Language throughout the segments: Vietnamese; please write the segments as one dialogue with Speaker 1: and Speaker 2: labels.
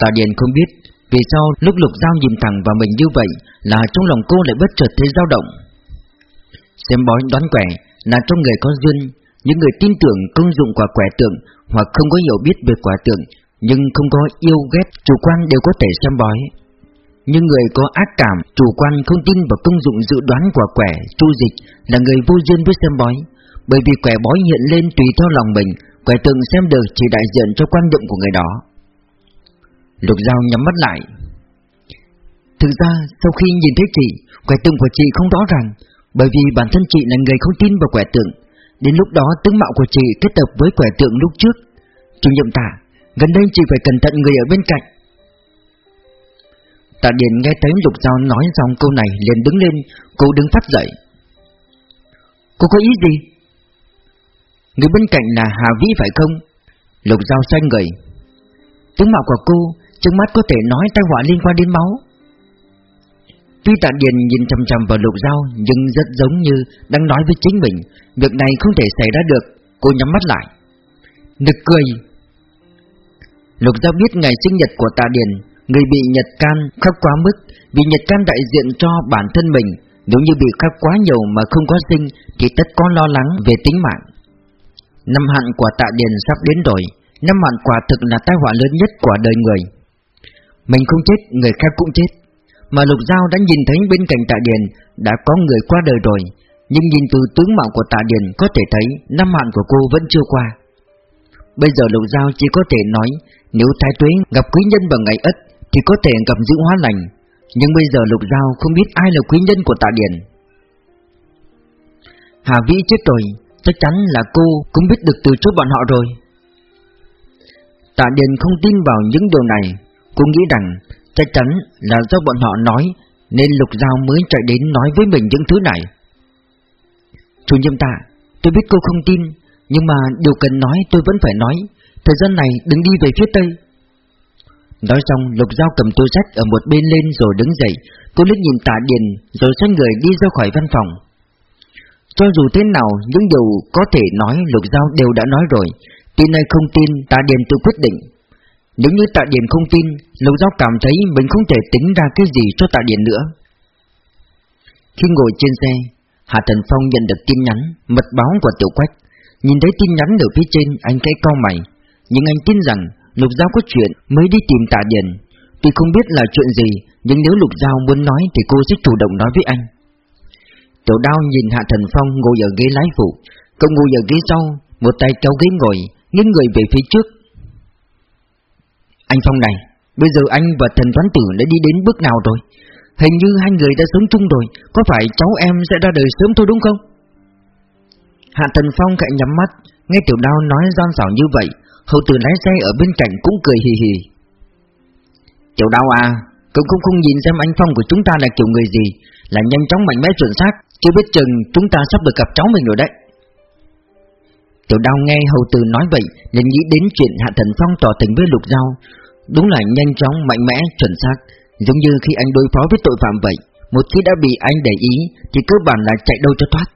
Speaker 1: Tạ Điền không biết vì sao lúc Lục Giao nhìn thẳng vào mình như vậy là trong lòng cô lại bất chợt thấy dao động. Xem bói đoán quẻ là trong người có duyên, những người tin tưởng công dụng của quẻ tượng hoặc không có hiểu biết về quả tượng nhưng không có yêu ghét chủ quan đều có thể xem bói. Nhưng người có ác cảm, chủ quan không tin vào công dụng dự đoán của quẻ, chu dịch là người vô duyên với xem bói, bởi vì quẻ bói hiện lên tùy theo lòng mình, quẻ tượng xem được chỉ đại diện cho quan niệm của người đó. Lục Giao nhắm mắt lại. Thực ra, sau khi nhìn thấy chị, quẻ tượng của chị không rõ ràng, bởi vì bản thân chị là người không tin vào quẻ tượng. Đến lúc đó tướng mạo của chị kết hợp với quẻ tượng lúc trước. Chủ nhiệm tả, gần đây chị phải cẩn thận người ở bên cạnh. Tạ Điền nghe thấy Lục Giao nói xong câu này liền đứng lên, cô đứng phát dậy. Cô có ý gì? Người bên cạnh là Hà Vĩ phải không? Lục Giao xoay người. Tướng mạo của cô, trước mắt có thể nói tai họa liên quan đến máu. Tuy Tạ Điền nhìn chăm chăm vào Lục Giao nhưng rất giống như đang nói với chính mình, việc này không thể xảy ra được, cô nhắm mắt lại. Nực cười. Lục Giao biết ngày sinh nhật của Tạ Điền Người bị nhật can khắc quá mức Vì nhật can đại diện cho bản thân mình Nếu như bị khắc quá nhiều mà không có sinh Thì tất có lo lắng về tính mạng Năm hạn của tạ điền sắp đến rồi Năm hạn quả thực là tai họa lớn nhất của đời người mình không chết, người khác cũng chết. Mà Lục Giao đã nhìn thấy bên cạnh tạ điền Đã có người qua đời rồi. Nhưng nhìn từ tướng mạo của tạ điền Có thể thấy năm hạn của cô vẫn chưa qua. Bây giờ Lục Giao chỉ có thể nói Nếu thái tuế gặp quý nhân vào ngày ất thì có thể gặp giữ hóa lành. Nhưng bây giờ Lục Giao không biết ai là quý nhân của tạ điền. Hà Vĩ chết rồi Chắc chắn là cô cũng biết được từ trước bọn họ rồi. Tạ Điền không tin vào những điều này. Cô nghĩ rằng chắc chắn là do bọn họ nói Nên Lục Giao mới chạy đến nói với mình những thứ này. Chủ nhiệm tạ Tôi biết cô không tin, Nhưng mà điều cần nói tôi vẫn phải nói, Thời gian này đừng đi về phía Tây. Nói xong, Lục Giao cầm túi sách ở một bên lên rồi đứng dậy, Cô liếc nhìn tạ điền Rồi xoay người đi ra khỏi văn phòng. Cho dù thế nào, Những điều có thể nói Lục Giao đều đã nói rồi Tin hay không tin tạ điền tự quyết định. Nếu như tạ điền không tin, Lục Giao cảm thấy mình không thể tính ra cái gì cho tạ điền nữa. Khi ngồi trên xe Hạ Thần Phong nhận được tin nhắn, Mật báo của Tiểu Quách. Nhìn thấy tin nhắn ở phía trên, Anh cái cau mày. Nhưng anh tin rằng Lục Giao có chuyện mới đi tìm tạ điền. Tuy không biết là chuyện gì, Nhưng nếu Lục Giao muốn nói thì cô sẽ chủ động nói với anh. Tiểu đao nhìn Hạ Thần Phong ngồi ở ghế lái phụ. Cậu ngồi ở ghế sau, Một tay kéo ghế ngồi, Nghiêng người về phía trước. Anh Phong này, Bây giờ anh và thần toán tử đã đi đến bước nào rồi? Hình như hai người đã sống chung rồi, Có phải cháu em sẽ ra đời sớm thôi đúng không? Hạ Thần Phong cạnh nhắm mắt, Nghe tiểu đao nói gian xảo như vậy Hậu tử lái xe ở bên cạnh cũng cười hì hì. Tiểu Đao à Cậu cũng không nhìn xem anh Phong của chúng ta là kiểu người gì, Là nhanh chóng mạnh mẽ chuẩn xác, Chưa biết chừng chúng ta sắp được gặp cháu mình rồi đấy. Tiểu đau nghe hầu từ nói vậy liền nghĩ đến chuyện Hạ Thần Phong tỏ tình với Lục Giao. Đúng là nhanh chóng, mạnh mẽ, chuẩn xác Giống như khi anh đối phó với tội phạm vậy. Một khi đã bị anh để ý Thì cơ bản là chạy đâu cho thoát.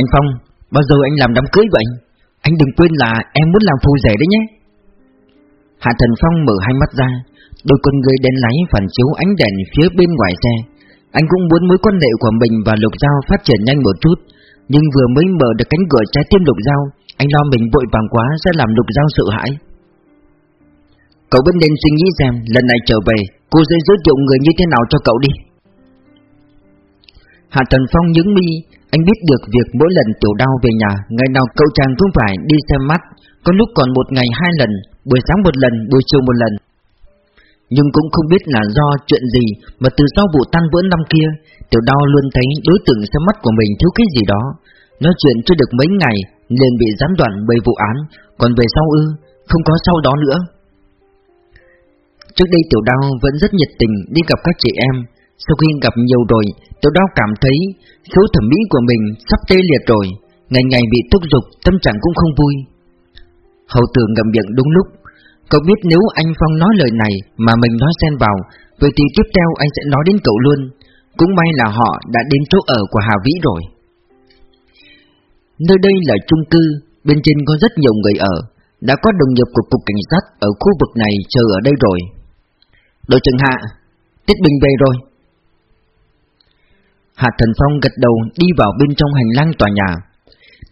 Speaker 1: Anh Phong, bao giờ anh làm đám cưới vậy? Anh đừng quên là em muốn làm phù rể đấy nhé. Hạ Thần Phong mở hai mắt ra Đôi con người đen láy phản chiếu ánh đèn phía bên ngoài xe. Anh cũng muốn mối quan hệ của mình và Lục Giao phát triển nhanh một chút. Nhưng vừa mới mở được cánh cửa trái tim Lục Giao Anh lo mình vội vàng quá sẽ làm Lục Giao sợ hãi. Cậu vẫn nên suy nghĩ xem lần này trở về Cô sẽ giới thiệu người như thế nào cho cậu đi. Hạ Trần Phong nhướng mi anh biết được việc mỗi lần tiểu đau về nhà Ngày nào cậu chàng cũng phải đi xem mắt. Có lúc còn một ngày hai lần Buổi sáng một lần, buổi chiều một lần. Nhưng cũng không biết là do chuyện gì Mà từ sau vụ tan vỡ năm kia, Tiểu đau luôn thấy đối tượng xem mắt của mình thiếu cái gì đó. Nói chuyện chưa được mấy ngày, liền bị gián đoạn bởi vụ án, Còn về sau ư, Không có sau đó nữa. Trước đây tiểu đau vẫn rất nhiệt tình đi gặp các chị em. Sau khi gặp nhiều rồi, Tiểu đau cảm thấy số thẩm mỹ của mình sắp tê liệt rồi, Ngày ngày bị thúc giục, Tâm trạng cũng không vui. Hầu tử ngậm miệng đúng lúc Cậu biết nếu anh Phong nói lời này Mà mình nói xen vào Vậy thì tiếp theo anh sẽ nói đến cậu luôn. Cũng may là họ đã đến chỗ ở của Hà Vĩ rồi. Nơi đây là chung cư Bên trên có rất nhiều người ở Đã có đồng nghiệp của cục cảnh sát Ở khu vực này chờ ở đây rồi. Đội trưởng Hạ Tiết Bình về rồi. Hạ Thần Phong gật đầu đi vào bên trong hành lang tòa nhà.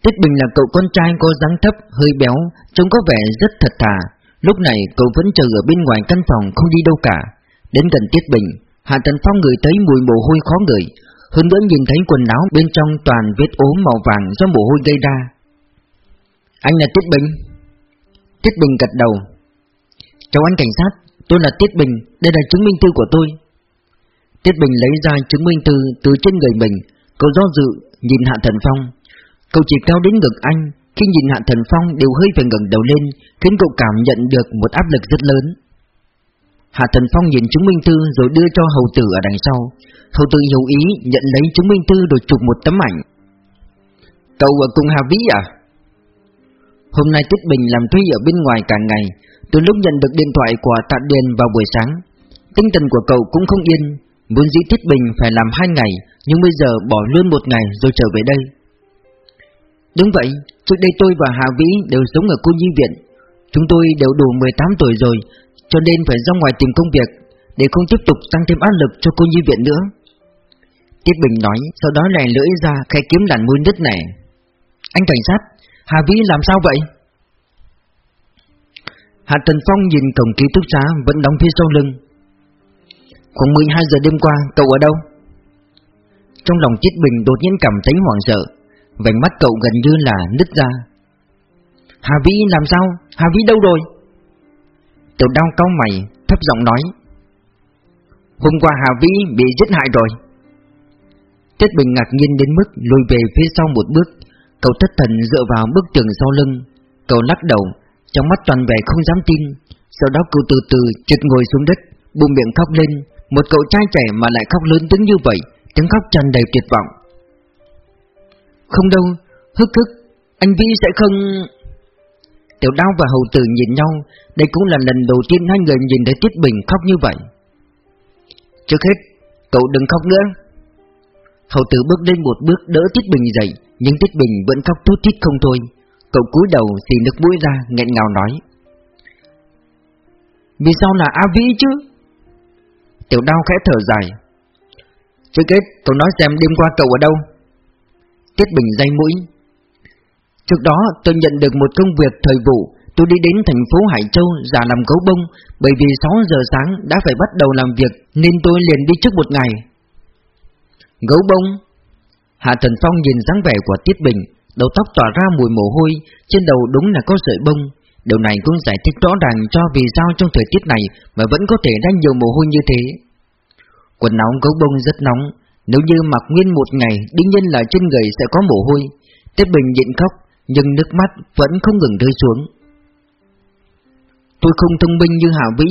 Speaker 1: Tiết Bình là cậu con trai có dáng thấp, hơi béo, trông có vẻ rất thật thà. Lúc này cậu vẫn chờ ở bên ngoài căn phòng không đi đâu cả. Đến gần Tiết Bình, Hạ Thần Phong ngửi thấy mùi mồ hôi khó ngửi, hơn nữa nhìn thấy quần áo bên trong toàn vết ốm màu vàng do mồ hôi gây ra. Anh là Tiết Bình. Tiết Bình gật đầu. Chào anh cảnh sát, tôi là Tiết Bình, đây là chứng minh thư của tôi. Tiết Bình lấy ra chứng minh thư từ trên người mình, cậu do dự nhìn Hạ Thần Phong. Cậu chỉ cao đến ngực anh, khi nhìn Hạ Thần Phong đều hơi phải ngẩng đầu lên, khiến cậu cảm nhận được một áp lực rất lớn. Hạ Thần Phong nhìn chứng minh thư rồi đưa cho hầu tử ở đằng sau. Hầu tử hiểu ý nhận lấy chứng minh thư rồi chụp một tấm ảnh. Cậu ở cùng Hà Vĩ à? Hôm nay Tiết Bình làm thuê ở bên ngoài cả ngày, từ lúc nhận được điện thoại của Tạ Điền vào buổi sáng. Tinh thần của cậu cũng không yên, muốn dĩ Tiết Bình phải làm hai ngày, nhưng bây giờ bỏ luôn một ngày rồi trở về đây. Đúng vậy, trước đây tôi và Hà Vĩ đều sống ở cô nhi viện. Chúng tôi đều đủ 18 tuổi rồi, cho nên phải ra ngoài tìm công việc, để không tiếp tục tăng thêm áp lực cho cô nhi viện nữa. Tiết Bình nói, sau đó lè lưỡi ra khai kiếm đàn môi nứt nẻ. Anh cảnh sát, Hà Vĩ làm sao vậy? Hạ Tần Phong nhìn cổng ký túc xá vẫn đóng phía sau lưng. Khoảng 12 giờ đêm qua, cậu ở đâu? Trong lòng Tiết Bình đột nhiên cảm thấy hoảng sợ, Vành mắt cậu gần như là nứt ra. Hà Vĩ làm sao? Hà Vĩ đâu rồi? Tiểu đau cau mày, Thấp giọng nói. Hôm qua Hà Vĩ bị giết hại rồi. Tiết Bình ngạc nhiên đến mức lùi về phía sau một bước. Cậu thất thần dựa vào bức tường sau lưng. Cậu lắc đầu, Trong mắt toàn vẻ không dám tin. Sau đó cậu từ từ trượt ngồi xuống đất buông miệng khóc lên. Một cậu trai trẻ mà lại khóc lớn tiếng như vậy, Tiếng khóc tràn đầy tuyệt vọng không đâu, hức hức, anh Vĩ sẽ không... Tiểu đao và hầu tử nhìn nhau, đây cũng là lần đầu tiên hai người nhìn thấy Tiết Bình khóc như vậy. Trước hết, cậu đừng khóc nữa. Hầu tử bước lên một bước đỡ Tiết Bình dậy, nhưng Tiết Bình vẫn khóc thút thít không thôi. Cậu cúi đầu thì nước mũi ra, nghẹn ngào nói. Vì sao là A Vĩ chứ? Tiểu đao khẽ thở dài. Trước hết, cậu nói xem đêm qua cậu ở đâu? Tiết Bình dây mũi. Trước đó, tôi nhận được một công việc thời vụ. Tôi đi đến thành phố Hải Châu giả làm gấu bông, Bởi vì 6 giờ sáng đã phải bắt đầu làm việc, Nên tôi liền đi trước một ngày. Gấu bông. Hạ Thần Phong nhìn dáng vẻ của Tiết Bình, Đầu tóc tỏa ra mùi mồ hôi, Trên đầu đúng là có sợi bông. Điều này cũng giải thích rõ ràng cho vì sao trong thời tiết này Mà vẫn có thể ra nhiều mồ hôi như thế. Quần áo gấu bông rất nóng nếu như mặc nguyên một ngày, đương nhiên là trên người sẽ có mồ hôi. Tiết Bình nhịn khóc, nhưng nước mắt vẫn không ngừng rơi xuống. Tôi không thông minh như Hà Vĩ,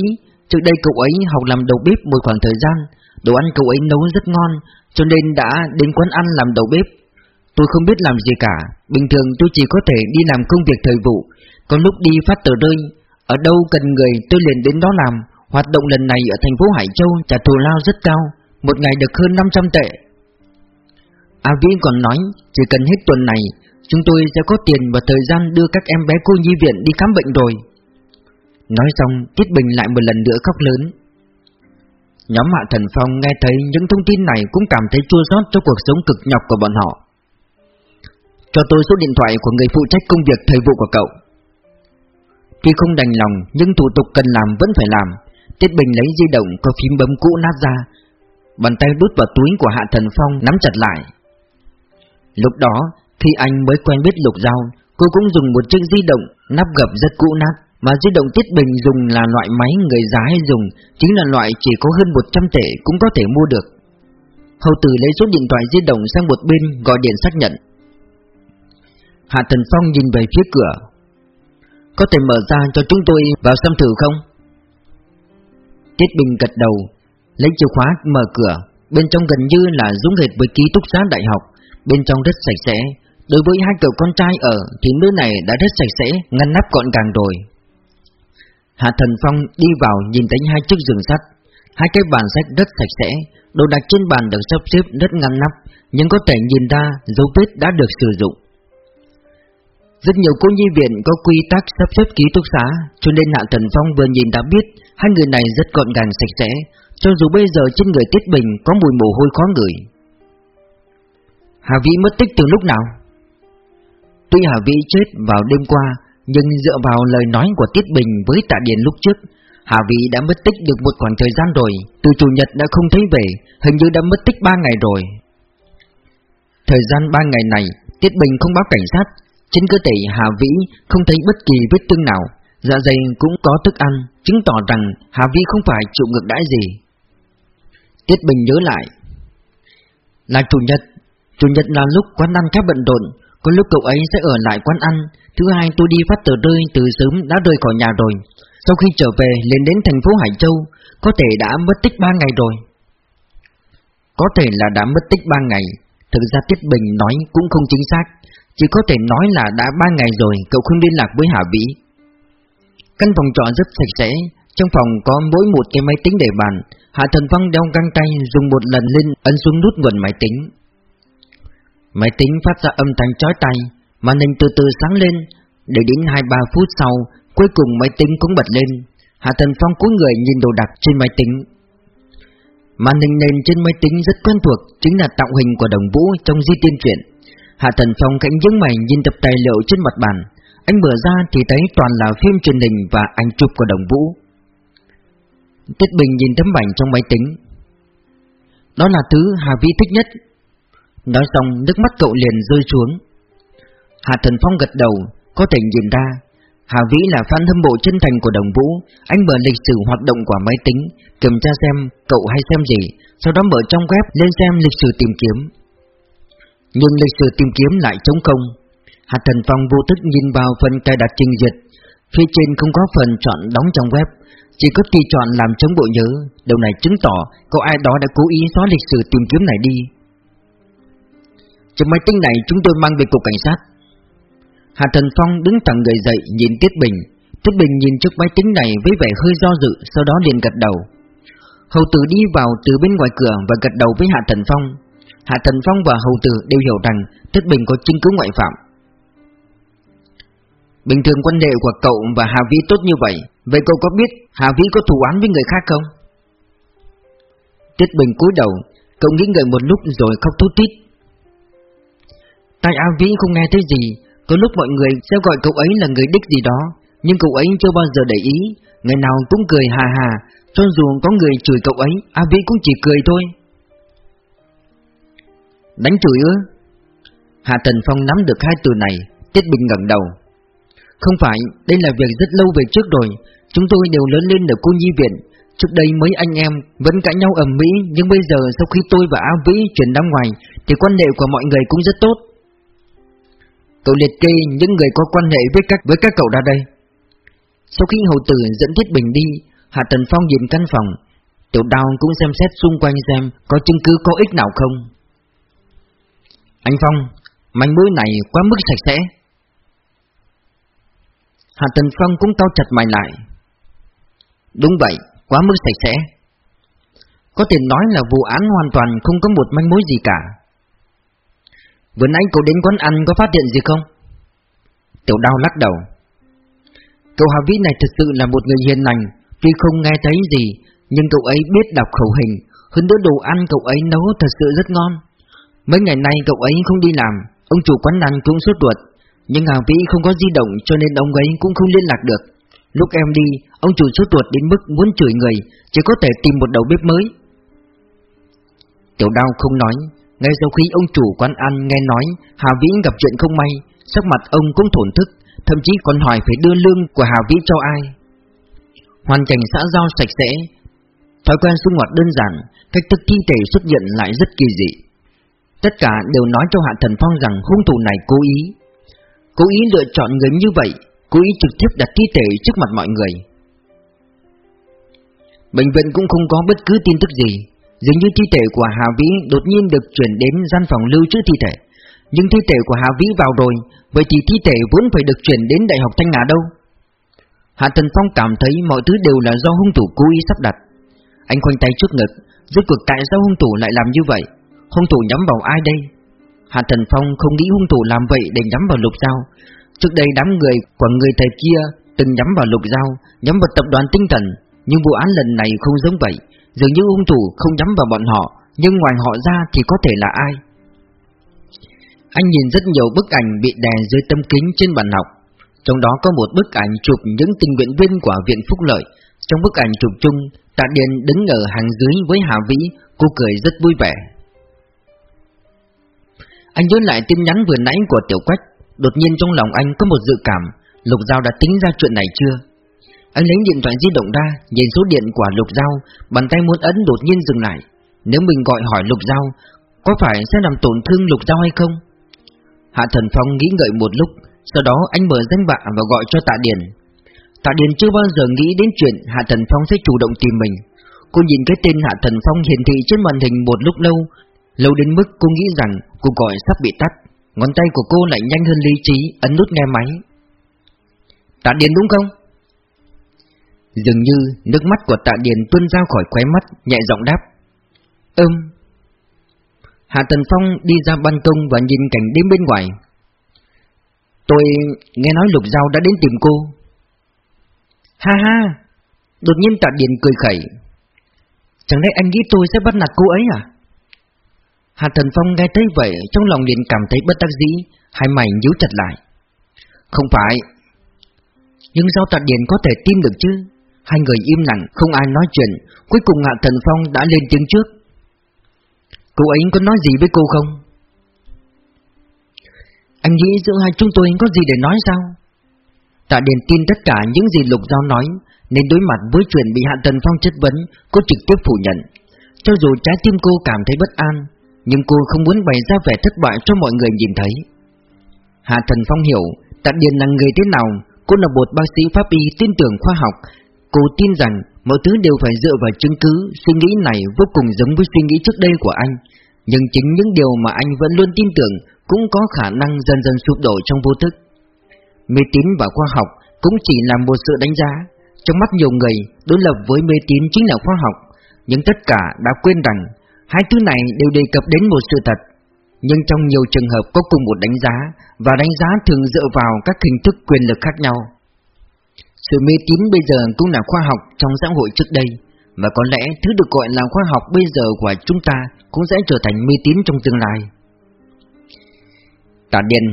Speaker 1: trước đây cậu ấy học làm đầu bếp một khoảng thời gian, đồ ăn cậu ấy nấu rất ngon, cho nên đã đến quán ăn làm đầu bếp. Tôi không biết làm gì cả, bình thường tôi chỉ có thể đi làm công việc thời vụ, có lúc đi phát tờ rơi, ở đâu cần người tôi liền đến đó làm. Hoạt động lần này ở thành phố Hải Châu trả thù lao rất cao, một ngày được hơn 500 tệ. A Vĩ còn nói, chỉ cần hết tuần này, chúng tôi sẽ có tiền và thời gian đưa các em bé cô nhi viện đi khám bệnh rồi. Nói xong, Tiết Bình lại một lần nữa khóc lớn. Nhóm Hạ Thần Phong nghe thấy những thông tin này cũng cảm thấy chua xót cho cuộc sống cực nhọc của bọn họ. Cho tôi số điện thoại của người phụ trách công việc thời vụ của cậu. Tuy không đành lòng, nhưng thủ tục cần làm vẫn phải làm. Tiết Bình lấy di động có phím bấm cũ nát ra, Bàn tay đút vào túi của Hạ Thần Phong nắm chặt lại. Lúc đó, Khi anh mới quen biết Lục Giao, Cô cũng dùng một chiếc di động Nắp gập rất cũ nát, Mà di động Tiết Bình dùng là loại máy người giá hay dùng, Chính là loại chỉ có hơn 100 tệ Cũng có thể mua được. Hầu tử lấy số điện thoại di động sang một bên Gọi điện xác nhận. Hạ Thần Phong nhìn về phía cửa. Có thể mở ra cho chúng tôi vào xem thử không? Tiết Bình gật đầu. Lấy chìa khóa mở cửa. Bên trong gần như là giống hệt với ký túc xá đại học. Bên trong rất sạch sẽ. Đối với hai cậu con trai ở Thì nơi này đã rất sạch sẽ Ngăn nắp gọn gàng rồi. Hạ Thần Phong đi vào nhìn thấy hai chiếc giường sắt. Hai cái bàn sách rất sạch sẽ Đồ đặt trên bàn được sắp xếp rất ngăn nắp Nhưng có thể nhìn ra dấu vết đã được sử dụng. Rất nhiều cô nhi viện có quy tắc sắp xếp ký túc xá, cho nên Hạ Thần Phong vừa nhìn đã biết hai người này rất gọn gàng sạch sẽ, cho dù bây giờ trên người Tiết Bình có mùi mồ hôi khó ngửi. Hà Vĩ mất tích từ lúc nào? Tuy Hà Vĩ chết vào đêm qua, nhưng dựa vào lời nói của Tiết Bình với Tạ Điền lúc trước, Hà Vĩ đã mất tích được một khoảng thời gian rồi, từ chủ nhật đã không thấy về, hình như đã mất tích 3 ngày rồi. Thời gian 3 ngày này, Tiết Bình không báo cảnh sát, trên cơ thể Hà Vĩ không thấy bất kỳ vết thương nào, dạ dày cũng có thức ăn, chứng tỏ rằng Hà Vĩ không phải chịu ngược đãi gì. Tiết Bình nhớ lại, là chủ nhật, chủ nhật là lúc quán ăn khá bận rộn, có lúc cậu ấy sẽ ở lại quán ăn, thứ hai tôi đi phát tờ rơi từ sớm đã rời khỏi nhà rồi. Sau khi trở về lên đến thành phố Hải Châu, có thể đã mất tích 3 ngày rồi. Có thể là đã mất tích 3 ngày, thực ra Tiết Bình nói cũng không chính xác, chỉ có thể nói là đã 3 ngày rồi cậu không liên lạc với Hà Vĩ. Căn phòng trọ rất sạch sẽ, trong phòng có mỗi một cái máy tính để bàn, Hạ Thần phong đeo găng tay dùng một lần lên ấn xuống nút nguồn máy tính. Máy tính phát ra âm thanh chói tai, màn hình từ từ sáng lên, để đến 2-3 phút sau, cuối cùng máy tính cũng bật lên. Hạ Thần Phong cúi người nhìn đồ đạc trên máy tính. Màn hình nền trên máy tính rất quen thuộc, chính là tạo hình của đồng vũ trong di tiên truyện. Hạ Thần Phong cánh nhướng mày nhìn tập tài liệu trên mặt bàn. Anh mở ra thì thấy toàn là phim truyền hình và ảnh chụp của đồng vũ. Tuyết Bình nhìn tấm ảnh trong máy tính. Đó là thứ Hà Vĩ thích nhất. Nói xong nước mắt cậu liền rơi xuống. Hà Thần Phong gật đầu, có thể nhìn ra Hà Vĩ là fan hâm mộ chân thành của Đồng Vũ Anh mở lịch sử hoạt động của máy tính Kiểm tra xem cậu hay xem gì Sau đó mở trong web lên xem lịch sử tìm kiếm Nhưng lịch sử tìm kiếm lại trống không Hà Thần Phong vô thức nhìn vào phần cài đặt trình duyệt Phía trên không có phần chọn đóng trong web chỉ có tùy chọn làm chống bộ nhớ, Điều này chứng tỏ có ai đó đã cố ý xóa lịch sử tìm kiếm này đi. Chiếc máy tính này chúng tôi mang về cục cảnh sát. Hạ Thần Phong đứng thẳng người dậy nhìn Tiết Bình. Tiết Bình nhìn chiếc máy tính này với vẻ hơi do dự, Sau đó liền gật đầu. Hầu tử đi vào từ bên ngoài cửa và gật đầu với Hạ Thần Phong. Hạ Thần Phong và Hầu tử đều hiểu rằng Tiết Bình có chứng cứ ngoại phạm. Bình thường quan hệ của cậu và Hà Vĩ tốt như vậy Vậy cậu có biết Hà Vĩ có thù án với người khác không? Tiết Bình cúi đầu, Cậu nghĩ ngợi một lúc rồi khóc thút thít. Tại A Vĩ không nghe thấy gì, có lúc mọi người sẽ gọi cậu ấy là người đích gì đó, Nhưng cậu ấy chưa bao giờ để ý. Ngày nào cũng cười hà hà, Cho dù có người chửi cậu ấy A Vĩ cũng chỉ cười thôi. Đánh chửi ư? Hạ Tần Phong nắm được hai từ này, Tiết Bình ngẩng đầu. Không phải, đây là việc rất lâu về trước rồi. Chúng tôi đều lớn lên ở cô nhi viện. Trước đây mấy anh em vẫn cãi nhau ầm mỹ Nhưng bây giờ sau khi tôi và A Vĩ chuyển ra ngoài Thì quan hệ của mọi người cũng rất tốt. Cậu liệt kê những người có quan hệ với các với các cậu ra đây. Sau khi hầu tử dẫn Thiết Bình đi Hạ Tần Phong nhìn căn phòng. Tiểu đào cũng xem xét xung quanh xem Có chứng cứ có ích nào không. Anh Phong Manh mối này quá mức sạch sẽ. Hạ Tần Phong cũng cau chặt mày lại. Đúng vậy, Quá mức sạch sẽ. Có thể nói là vụ án hoàn toàn không có một manh mối gì cả. Vừa nãy cậu đến quán ăn có phát hiện gì không? Tiểu đao lắc đầu. Cậu Hà Vĩ này thực sự là một người hiền lành, Tuy không nghe thấy gì, Nhưng cậu ấy biết đọc khẩu hình, Hơn nữa đồ ăn cậu ấy nấu thật sự rất ngon. Mấy ngày nay cậu ấy không đi làm, Ông chủ quán ăn cũng sốt ruột. Nhưng Hào Vĩ không có di động cho nên ông ấy cũng không liên lạc được. Lúc em đi, Ông chủ sốt ruột đến mức muốn chửi người, Chỉ có thể tìm một đầu bếp mới. Tiểu đao không nói, ngay sau khi ông chủ quán ăn nghe nói Hà Vĩ gặp chuyện không may, Sắc mặt ông cũng thổn thức, Thậm chí còn hỏi phải đưa lương của Hà Vĩ cho ai. Hoàn cảnh xã giao sạch sẽ, Thói quen sinh hoạt đơn giản, Cách thức thi thể xuất hiện lại rất kỳ dị. Tất cả đều nói cho Hạ Thần Phong rằng hung thủ này cố ý. Cố ý lựa chọn người như vậy, Cố ý trực tiếp đặt thi thể trước mặt mọi người. Bệnh viện cũng không có bất cứ tin tức gì, Dường như thi thể của Hà Vĩ đột nhiên được chuyển đến gian phòng lưu trữ thi thể. Nhưng thi thể của Hà Vĩ vào rồi, Vậy thì thi thể vốn phải được chuyển đến Đại học Thanh Hà đâu? Hạ Tần Phong cảm thấy mọi thứ đều là do hung thủ cố ý sắp đặt. Anh khoanh tay trước ngực, Rốt cuộc tại sao hung thủ lại làm như vậy? Hung thủ nhắm vào ai đây? Hạ Thần Phong không nghĩ hung thủ làm vậy để nhắm vào lục dao. Trước đây đám người của người thầy kia từng nhắm vào lục giao, nhắm vào tập đoàn tinh thần, nhưng vụ án lần này không giống vậy. Dường như hung thủ không nhắm vào bọn họ, nhưng ngoài họ ra thì có thể là ai? Anh nhìn rất nhiều bức ảnh bị đè dưới tấm kính trên bàn học. Trong đó có một bức ảnh chụp những tình nguyện viên của Viện Phúc Lợi. Trong bức ảnh chụp chung, Tạ Điền đứng ở hàng dưới với Hà Vĩ, cô cười rất vui vẻ. Anh nhớ lại tin nhắn vừa nãy của Tiểu Quách, đột nhiên trong lòng anh có một dự cảm, Lục Giao đã tính ra chuyện này chưa? Anh lấy điện thoại di động ra, nhìn số điện của Lục Giao, bàn tay muốn ấn đột nhiên dừng lại. Nếu mình gọi hỏi Lục Giao, có phải sẽ làm tổn thương Lục Giao hay không? Hạ Thần Phong nghĩ ngợi một lúc, sau đó anh mở danh bạ và gọi cho Tạ Điền. Tạ Điền chưa bao giờ nghĩ đến chuyện Hạ Thần Phong sẽ chủ động tìm mình. Cô nhìn cái tên Hạ Thần Phong hiển thị trên màn hình một lúc lâu, lâu đến mức cô nghĩ rằng cuộc gọi sắp bị tắt. Ngón tay của cô lại nhanh hơn lý trí, ấn nút nghe máy. Tạ Điền đúng không? Dường như nước mắt của Tạ Điền tuôn ra khỏi khóe mắt, nhẹ giọng đáp. Ừm. Hạ Tần Phong đi ra ban công và nhìn cảnh đêm bên ngoài. Tôi nghe nói Lục Giao đã đến tìm cô. Ha ha! Đột nhiên Tạ Điền cười khẩy. Chẳng lẽ anh nghĩ tôi sẽ bắt nạt cô ấy à? Hạ Thần Phong nghe thấy vậy trong lòng liền cảm thấy bất đắc dĩ, hai mày nhíu chặt lại. Không phải. Nhưng sao Tạ Điền có thể tin được chứ? Hai người im lặng, không ai nói chuyện, cuối cùng Hạ Thần Phong đã lên tiếng trước. Cô ấy có nói gì với cô không? Anh nghĩ giữa hai chúng tôi có gì để nói sao? Tạ Điền tin tất cả những gì Lục Giao nói, nên đối mặt với chuyện bị Hạ Thần Phong chất vấn, cô trực tiếp phủ nhận. Cho dù trái tim cô cảm thấy bất an, nhưng cô không muốn bày ra vẻ thất bại cho mọi người nhìn thấy. Hạ Thần Phong hiểu, Tạ Điền là người thế nào, cô là một bác sĩ pháp y tin tưởng khoa học, cô tin rằng mọi thứ đều phải dựa vào chứng cứ, suy nghĩ này vô cùng giống với suy nghĩ trước đây của anh, nhưng chính những điều mà anh vẫn luôn tin tưởng cũng có khả năng dần dần sụp đổ trong vô thức. Mê tín và khoa học cũng chỉ là một sự đánh giá, trong mắt nhiều người, đối lập với mê tín chính là khoa học, nhưng tất cả đã quên rằng Hai thứ này đều đề cập đến một sự thật, nhưng trong nhiều trường hợp có cùng một đánh giá, và đánh giá thường dựa vào các hình thức quyền lực khác nhau. Sự mê tín bây giờ cũng là khoa học trong xã hội trước đây, và có lẽ thứ được gọi là khoa học bây giờ của chúng ta cũng sẽ trở thành mê tín trong tương lai. Tạ Điền,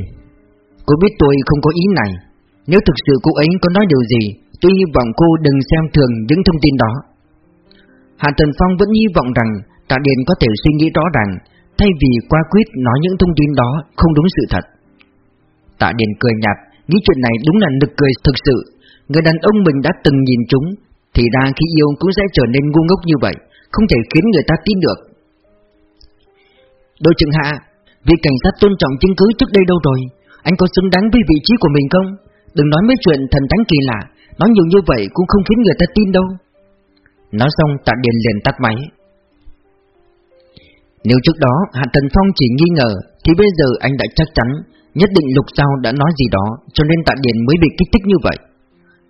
Speaker 1: cô biết tôi không có ý này. Nếu thực sự cô ấy có nói điều gì, tôi hy vọng cô đừng xem thường những thông tin đó. Hạ Tần Phong vẫn hy vọng rằng Tạ Điền có thể suy nghĩ rõ ràng, thay vì qua quyết nói những thông tin đó không đúng sự thật. Tạ Điền cười nhạt, nghĩ chuyện này đúng là nực cười thực sự. Người đàn ông mình đã từng nhìn chúng, thì ra khi yêu cũng sẽ trở nên ngu ngốc như vậy, không thể khiến người ta tin được. Đội trưởng hạ, vị cảnh sát tôn trọng chứng cứ trước đây đâu rồi? Anh có xứng đáng với vị trí của mình không? Đừng nói mấy chuyện thần thánh kỳ lạ, nói nhiều như vậy cũng không khiến người ta tin đâu. Nói xong Tạ Điền liền tắt máy. Nếu trước đó Hạ thần Phong chỉ nghi ngờ, Thì bây giờ anh đã chắc chắn, Nhất định Lục Giao đã nói gì đó, Cho nên Tạ Điền mới bị kích thích như vậy.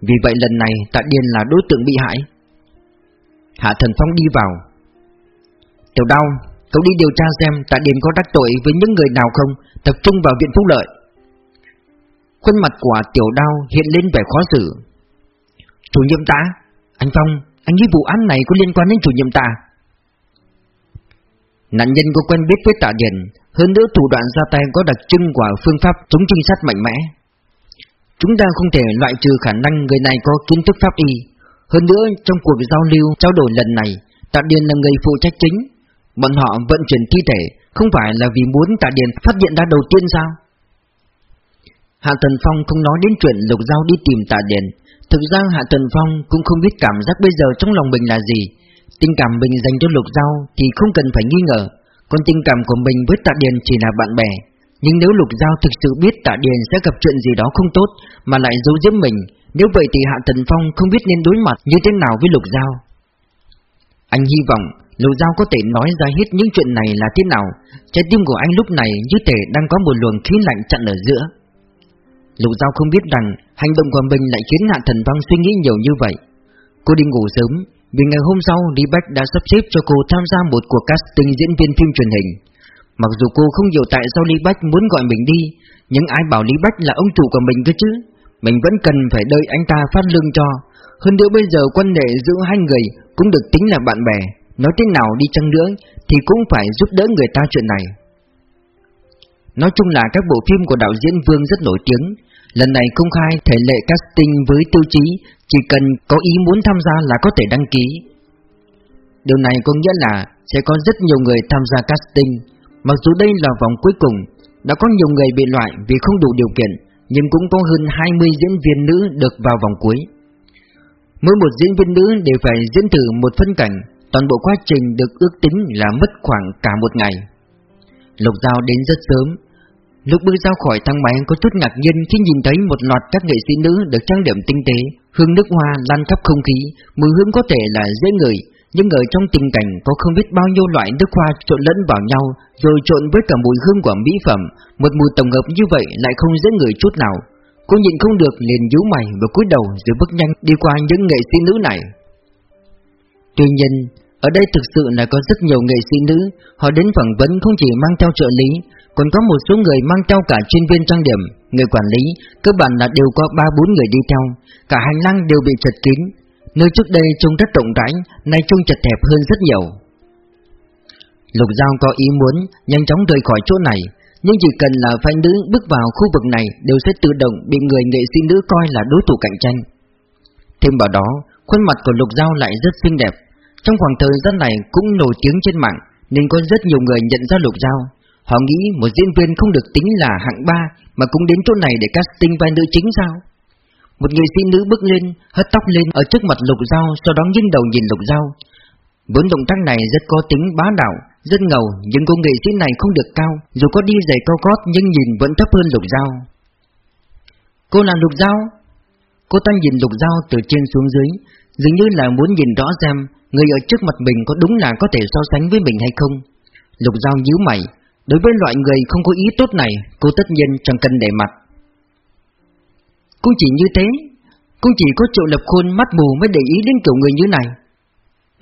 Speaker 1: Vì vậy lần này Tạ Điền là đối tượng bị hại. Hạ Thần Phong đi vào. Tiểu đau Cậu đi điều tra xem Tạ Điền có đắc tội với những người nào không, Tập trung vào viện phúc lợi. Khuôn mặt của tiểu đau hiện lên vẻ khó xử. Chủ nhiệm ta, Anh Phong, Anh nghĩ vụ án này có liên quan đến chủ nhiệm ta? Nạn nhân có quen biết với tạ Điền Hơn nữa thủ đoạn ra tay có đặc trưng của phương pháp chống trinh sát mạnh mẽ. Chúng ta không thể loại trừ khả năng người này có kiến thức pháp y. Hơn nữa, trong cuộc giao lưu, trao đổi lần này, Tạ Điền là người phụ trách chính. Bọn họ vận chuyển thi thể, Không phải là vì muốn Tạ Điền phát hiện ra đầu tiên sao? Hạ Tần Phong không nói đến chuyện Lục Giao đi tìm Tạ Điền Thực ra Hạ Tần Phong cũng không biết cảm giác bây giờ trong lòng mình là gì. Tình cảm mình dành cho Lục Giao thì không cần phải nghi ngờ, còn tình cảm của mình với Tạ Điền chỉ là bạn bè. Nhưng nếu Lục Giao thực sự biết Tạ Điền sẽ gặp chuyện gì đó không tốt mà lại giấu giếm mình, nếu vậy thì Hạ Tần Phong không biết nên đối mặt như thế nào với Lục Giao. Anh hy vọng Lục Giao có thể nói ra hết những chuyện này là thế nào, trái tim của anh lúc này như thể đang có một luồng khí lạnh chặn ở giữa. Lục Giao không biết rằng hành động của mình lại khiến Hạ Thần Phong suy nghĩ nhiều như vậy. Cô đi ngủ sớm, vì ngày hôm sau, Lý Bách đã sắp xếp cho cô tham gia một cuộc casting diễn viên phim truyền hình. Mặc dù cô không hiểu tại sao Lý Bách muốn gọi mình đi, Nhưng ai bảo Lý Bách là ông chủ của mình cơ chứ? Mình vẫn cần phải đợi anh ta phát lương cho. Hơn nữa bây giờ quan hệ giữa hai người Cũng được tính là bạn bè. Nói thế nào đi chăng nữa Thì cũng phải giúp đỡ người ta chuyện này. Nói chung là các bộ phim của đạo diễn Vương rất nổi tiếng. Lần này công khai thể lệ casting với tiêu chí Chỉ cần có ý muốn tham gia là có thể đăng ký. Điều này có nghĩa là sẽ có rất nhiều người tham gia casting. Mặc dù đây là vòng cuối cùng, Đã có nhiều người bị loại vì không đủ điều kiện, Nhưng cũng có hơn 20 diễn viên nữ được vào vòng cuối. Mỗi một diễn viên nữ đều phải diễn thử một phân cảnh, Toàn bộ quá trình được ước tính là mất khoảng cả một ngày. Lục Giao đến rất sớm Lúc bước ra khỏi thang máy có chút ngạc nhiên khi nhìn thấy một loạt các nghệ sĩ nữ được trang điểm tinh tế, hương nước hoa lan khắp không khí, mùi hương có thể là dễ ngửi, nhưng ở trong tình cảnh có không biết bao nhiêu loại nước hoa trộn lẫn vào nhau, rồi trộn với cả mùi hương của mỹ phẩm, một mùi tổng hợp như vậy lại không dễ ngửi chút nào. Cô nhịn không được liền nhíu mày và cúi đầu rồi bước nhanh đi qua những nghệ sĩ nữ này. Tuy nhiên, ở đây thực sự là có rất nhiều nghệ sĩ nữ, họ đến phỏng vấn không chỉ mang theo trợ lý, còn có một số người mang theo cả chuyên viên trang điểm, người quản lý, cơ bản là đều có 3-4 người đi theo, cả hành lang đều bị chật kín, nơi trước đây trông rất rộng rãi, nay trông chật hẹp hơn rất nhiều. Lục Giao có ý muốn nhanh chóng rời khỏi chỗ này, nhưng chỉ cần là phái nữ bước vào khu vực này đều sẽ tự động bị người nghệ sĩ nữ coi là đối thủ cạnh tranh. Thêm vào đó, khuôn mặt của Lục Giao lại rất xinh đẹp, trong khoảng thời gian này cũng nổi tiếng trên mạng nên có rất nhiều người nhận ra Lục Giao. Họ nghĩ một diễn viên không được tính là hạng ba mà cũng đến chỗ này để casting vai nữ chính sao? Một nghệ sĩ nữ bước lên, hất tóc lên ở trước mặt Lục Giao, sau đó nghiêng đầu nhìn Lục Giao. Bốn động tác này rất có tính bá đạo, rất ngầu, nhưng cô nghệ sĩ này không được cao, dù có đi giày cao gót nhưng nhìn vẫn thấp hơn Lục Giao. Cô là Lục Giao? Cô ta nhìn Lục Giao từ trên xuống dưới, dường như là muốn nhìn rõ xem người ở trước mặt mình có đúng là có thể so sánh với mình hay không. Lục Giao nhíu mày, đối với loại người không có ý tốt này, cô tất nhiên chẳng cần để mặt. Cũng chỉ như thế Cũng chỉ có triệu lập khôn mắt mù mới để ý đến kiểu người như này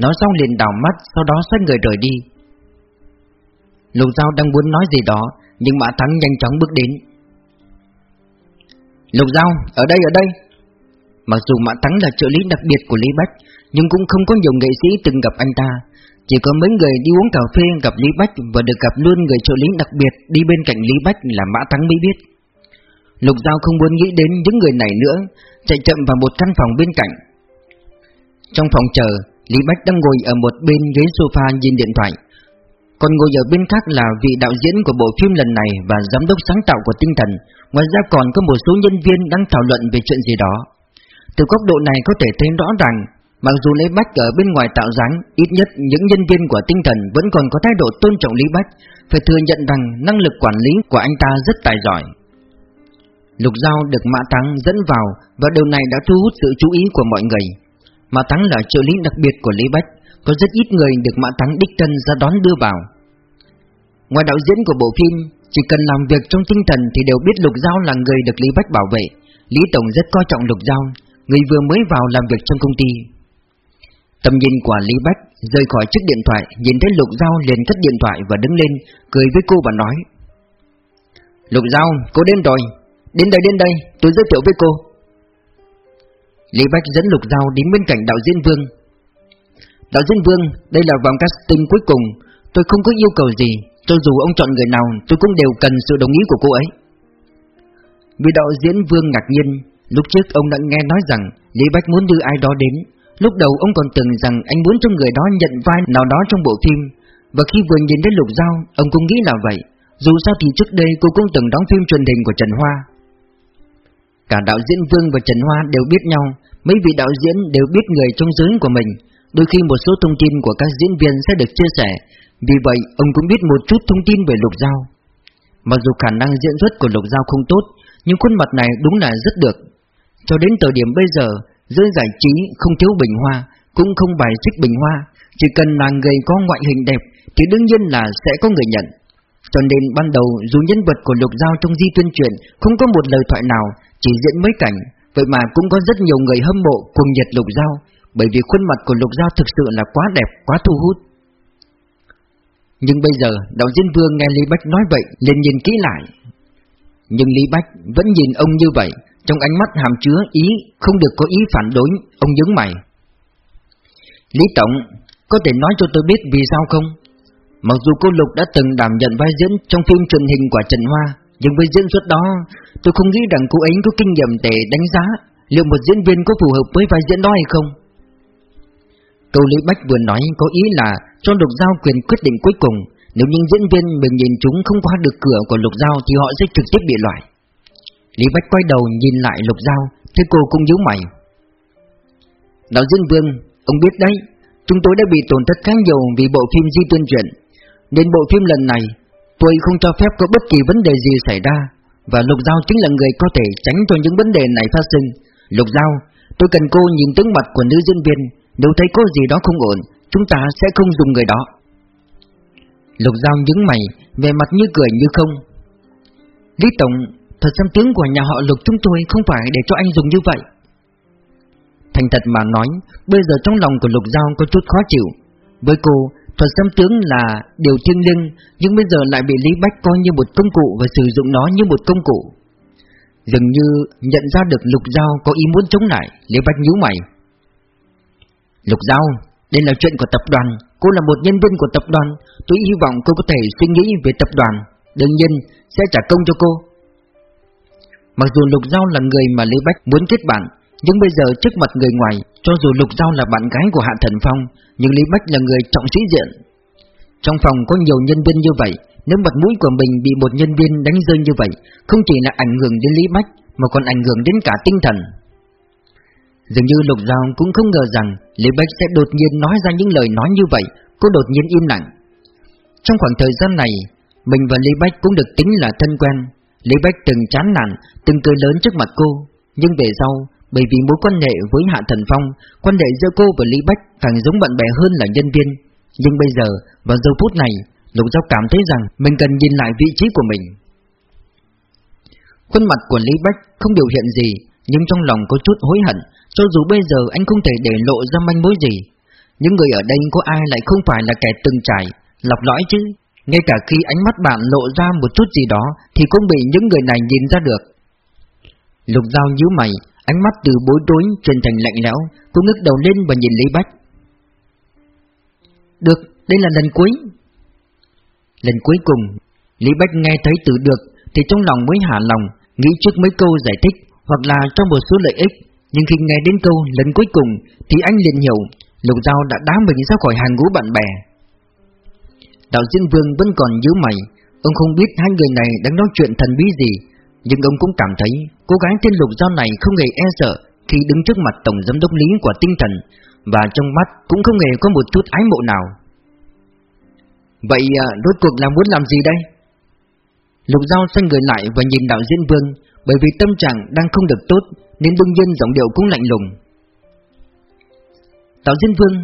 Speaker 1: Nói xong liền đảo mắt Sau đó xoay người rời đi Lục Giao đang muốn nói gì đó Nhưng Mã Thắng nhanh chóng bước đến Lục Giao, ở đây ở đây Mặc dù Mã Thắng là trợ lý đặc biệt của Lý Bách Nhưng cũng không có nhiều nghệ sĩ từng gặp anh ta Chỉ có mấy người đi uống cà phê gặp Lý Bách Và được gặp luôn người trợ lý đặc biệt đi bên cạnh Lý Bách là Mã Thắng mới biết Lục Giao không muốn nghĩ đến những người này nữa, chạy chậm vào một căn phòng bên cạnh. Trong phòng chờ, Lý Bách đang ngồi ở một bên ghế sofa nhìn điện thoại. Còn ngồi ở bên khác là vị đạo diễn của bộ phim lần này và giám đốc sáng tạo của tinh thần, ngoài ra còn có một số nhân viên đang thảo luận về chuyện gì đó. Từ góc độ này có thể thấy rõ ràng, mặc dù Lý Bách ở bên ngoài tạo dáng, ít nhất những nhân viên của tinh thần vẫn còn có thái độ tôn trọng Lý Bách, phải thừa nhận rằng năng lực quản lý của anh ta rất tài giỏi. Lục Giao được Mã Thắng dẫn vào và điều này đã thu hút sự chú ý của mọi người. Mã Thắng là trợ lý đặc biệt của Lý Bách, có rất ít người được Mã Thắng đích thân ra đón đưa vào. Ngoài đạo diễn của bộ phim, chỉ cần làm việc trong tinh thần thì đều biết Lục Giao là người được Lý Bách bảo vệ. Lý Tổng rất coi trọng Lục Giao, người vừa mới vào làm việc trong công ty. Tầm nhìn của Lý Bách rời khỏi chiếc điện thoại, nhìn thấy Lục Giao liền cất điện thoại và đứng lên, cười với cô và nói: "Lục Giao, cô đến rồi." Đến đây đến đây, tôi giới thiệu với cô Lý Bách dẫn Lục Giao đến bên cạnh đạo diễn Vương Đạo diễn Vương, đây là vòng casting cuối cùng Tôi không có yêu cầu gì Cho dù ông chọn người nào Tôi cũng đều cần sự đồng ý của cô ấy Vì đạo diễn Vương ngạc nhiên Lúc trước ông đã nghe nói rằng Lý Bách muốn đưa ai đó đến Lúc đầu ông còn tưởng rằng anh muốn cho người đó nhận vai nào đó trong bộ phim Và khi vừa nhìn đến Lục Giao Ông cũng nghĩ là vậy Dù sao thì trước đây cô cũng từng đóng phim truyền hình của Trần Hoa Cả đạo diễn Vương và Trần Hoa đều biết nhau, mấy vị đạo diễn đều biết người trong giới của mình. Đôi khi một số thông tin của các diễn viên sẽ được chia sẻ, vì vậy ông cũng biết một chút thông tin về Lục Giao. Mặc dù khả năng diễn xuất của Lục Giao không tốt, nhưng khuôn mặt này đúng là rất được. Cho đến thời điểm bây giờ, giới giải trí không thiếu bình hoa, cũng không bài xích bình hoa, chỉ cần là người có ngoại hình đẹp thì đương nhiên là sẽ có người nhận. Cho nên ban đầu dù nhân vật của Lục Giao trong di tuyên truyền không có một lời thoại nào, chỉ diễn mấy cảnh, vậy mà cũng có rất nhiều người hâm mộ cùng nhiệt Lục Giao, bởi vì khuôn mặt của Lục Giao thực sự là quá đẹp, quá thu hút. Nhưng bây giờ đạo diễn vương nghe Lý Bách nói vậy liền nhìn kỹ lại Nhưng Lý Bách vẫn nhìn ông như vậy trong ánh mắt hàm chứa ý Không được có ý phản đối, Ông nhướng mày. Lý Tổng, Có thể nói cho tôi biết vì sao không? Mặc dù cô Lục đã từng đảm nhận vai diễn Trong phim truyền hình của Trần Hoa, Nhưng với diễn xuất đó, Tôi không nghĩ rằng cô ấy có kinh nghiệm để đánh giá Liệu một diễn viên có phù hợp với vai diễn đó hay không. Câu Lý Bách vừa nói có ý là cho Lục Giao quyền quyết định cuối cùng. Nếu những diễn viên mình nhìn chúng không qua được cửa của Lục Giao thì họ sẽ trực tiếp bị loại. Lý Bách quay đầu nhìn lại Lục Giao Thế cô cũng nhíu mày. Đạo diễn Vương, ông biết đấy Chúng tôi đã bị tổn thất khá nhiều vì bộ phim di tuyên truyện Nên bộ phim lần này Tôi không cho phép có bất kỳ vấn đề gì xảy ra Và Lục Giao chính là người có thể tránh cho những vấn đề này phát sinh. Lục Giao, tôi cần cô nhìn tướng mặt của nữ diễn viên Nếu thấy có gì đó không ổn Chúng ta sẽ không dùng người đó. Lục Giao nhướng mày Về mặt như cười như không. Lý Tổng Thật xem tướng của nhà họ Lục chúng tôi Không phải để cho anh dùng như vậy. Thành thật mà nói, Bây giờ trong lòng của Lục Giao có chút khó chịu. Với cô, Thuật xem tướng là điều thiêng liêng Nhưng bây giờ lại bị Lý Bách coi như một công cụ Và sử dụng nó như một công cụ. Dường như nhận ra được Lục Giao có ý muốn chống lại, Lý Bách nhíu mày. Lục Giao, đây là chuyện của tập đoàn. Cô là một nhân viên của tập đoàn. Tôi hy vọng cô có thể suy nghĩ về tập đoàn. Đương nhiên, sẽ trả công cho cô. Mặc dù Lục Giao là người mà Lý Bách muốn kết bạn, Nhưng bây giờ trước mặt người ngoài, Cho dù Lục Giao là bạn gái của Hạ Thần Phong, Nhưng Lý Bách là người trọng sĩ diện. Trong phòng có nhiều nhân viên như vậy, Nếu mặt mũi của mình bị một nhân viên đánh rơi như vậy, Không chỉ là ảnh hưởng đến Lý Bách, Mà còn ảnh hưởng đến cả tinh thần. Dường như Lục Giao cũng không ngờ rằng Lý Bách sẽ đột nhiên nói ra những lời nói như vậy, Cô đột nhiên im lặng. Trong khoảng thời gian này, Mình và Lý Bách cũng được tính là thân quen. Lý Bách từng chán nản, Từng cười lớn trước mặt cô. Nhưng về sau, Bởi vì mối quan hệ với Hạ Thần Phong, Quan hệ giữa cô và Lý Bách Càng giống bạn bè hơn là nhân viên. Nhưng bây giờ, vào giờ phút này, Lục Giao cảm thấy rằng Mình cần nhìn lại vị trí của mình. Khuôn mặt của Lý Bách không biểu hiện gì, Nhưng trong lòng có chút hối hận, cho dù bây giờ anh không thể để lộ ra manh mối gì. Những người ở đây có ai lại không phải là kẻ từng trải? Lọc lõi chứ. Ngay cả khi ánh mắt bạn lộ ra một chút gì đó Thì cũng bị những người này nhìn ra được. Lục dao nhíu mày Ánh mắt từ bối rối chuyển thành lạnh lẽo Cô ngước đầu lên và nhìn Lý Bách. Được, đây là lần cuối. Lần cuối cùng Lý Bách nghe thấy từ được Thì trong lòng mới hạ lòng Nghĩ trước mấy câu giải thích Hoặc là trong một số lợi ích. Nhưng khi nghe đến câu lần cuối cùng Thì anh liền hiểu Lục Giao đã đá mình ra khỏi hàng ngũ bạn bè. Đạo diễn Vương vẫn còn nhớ mày Ông không biết hai người này đang nói chuyện thần bí gì Nhưng ông cũng cảm thấy Cô gái tên Lục Giao này không hề e sợ Khi đứng trước mặt Tổng Giám đốc Lý của tinh thần Và trong mắt cũng không hề có một chút ái mộ nào Vậy à, rốt cuộc là muốn làm gì đây? Lục Giao xoay người lại và nhìn đạo diễn Vương Bởi vì tâm trạng đang không được tốt nên đương nhiên giọng điệu cũng lạnh lùng. đạo diễn vương,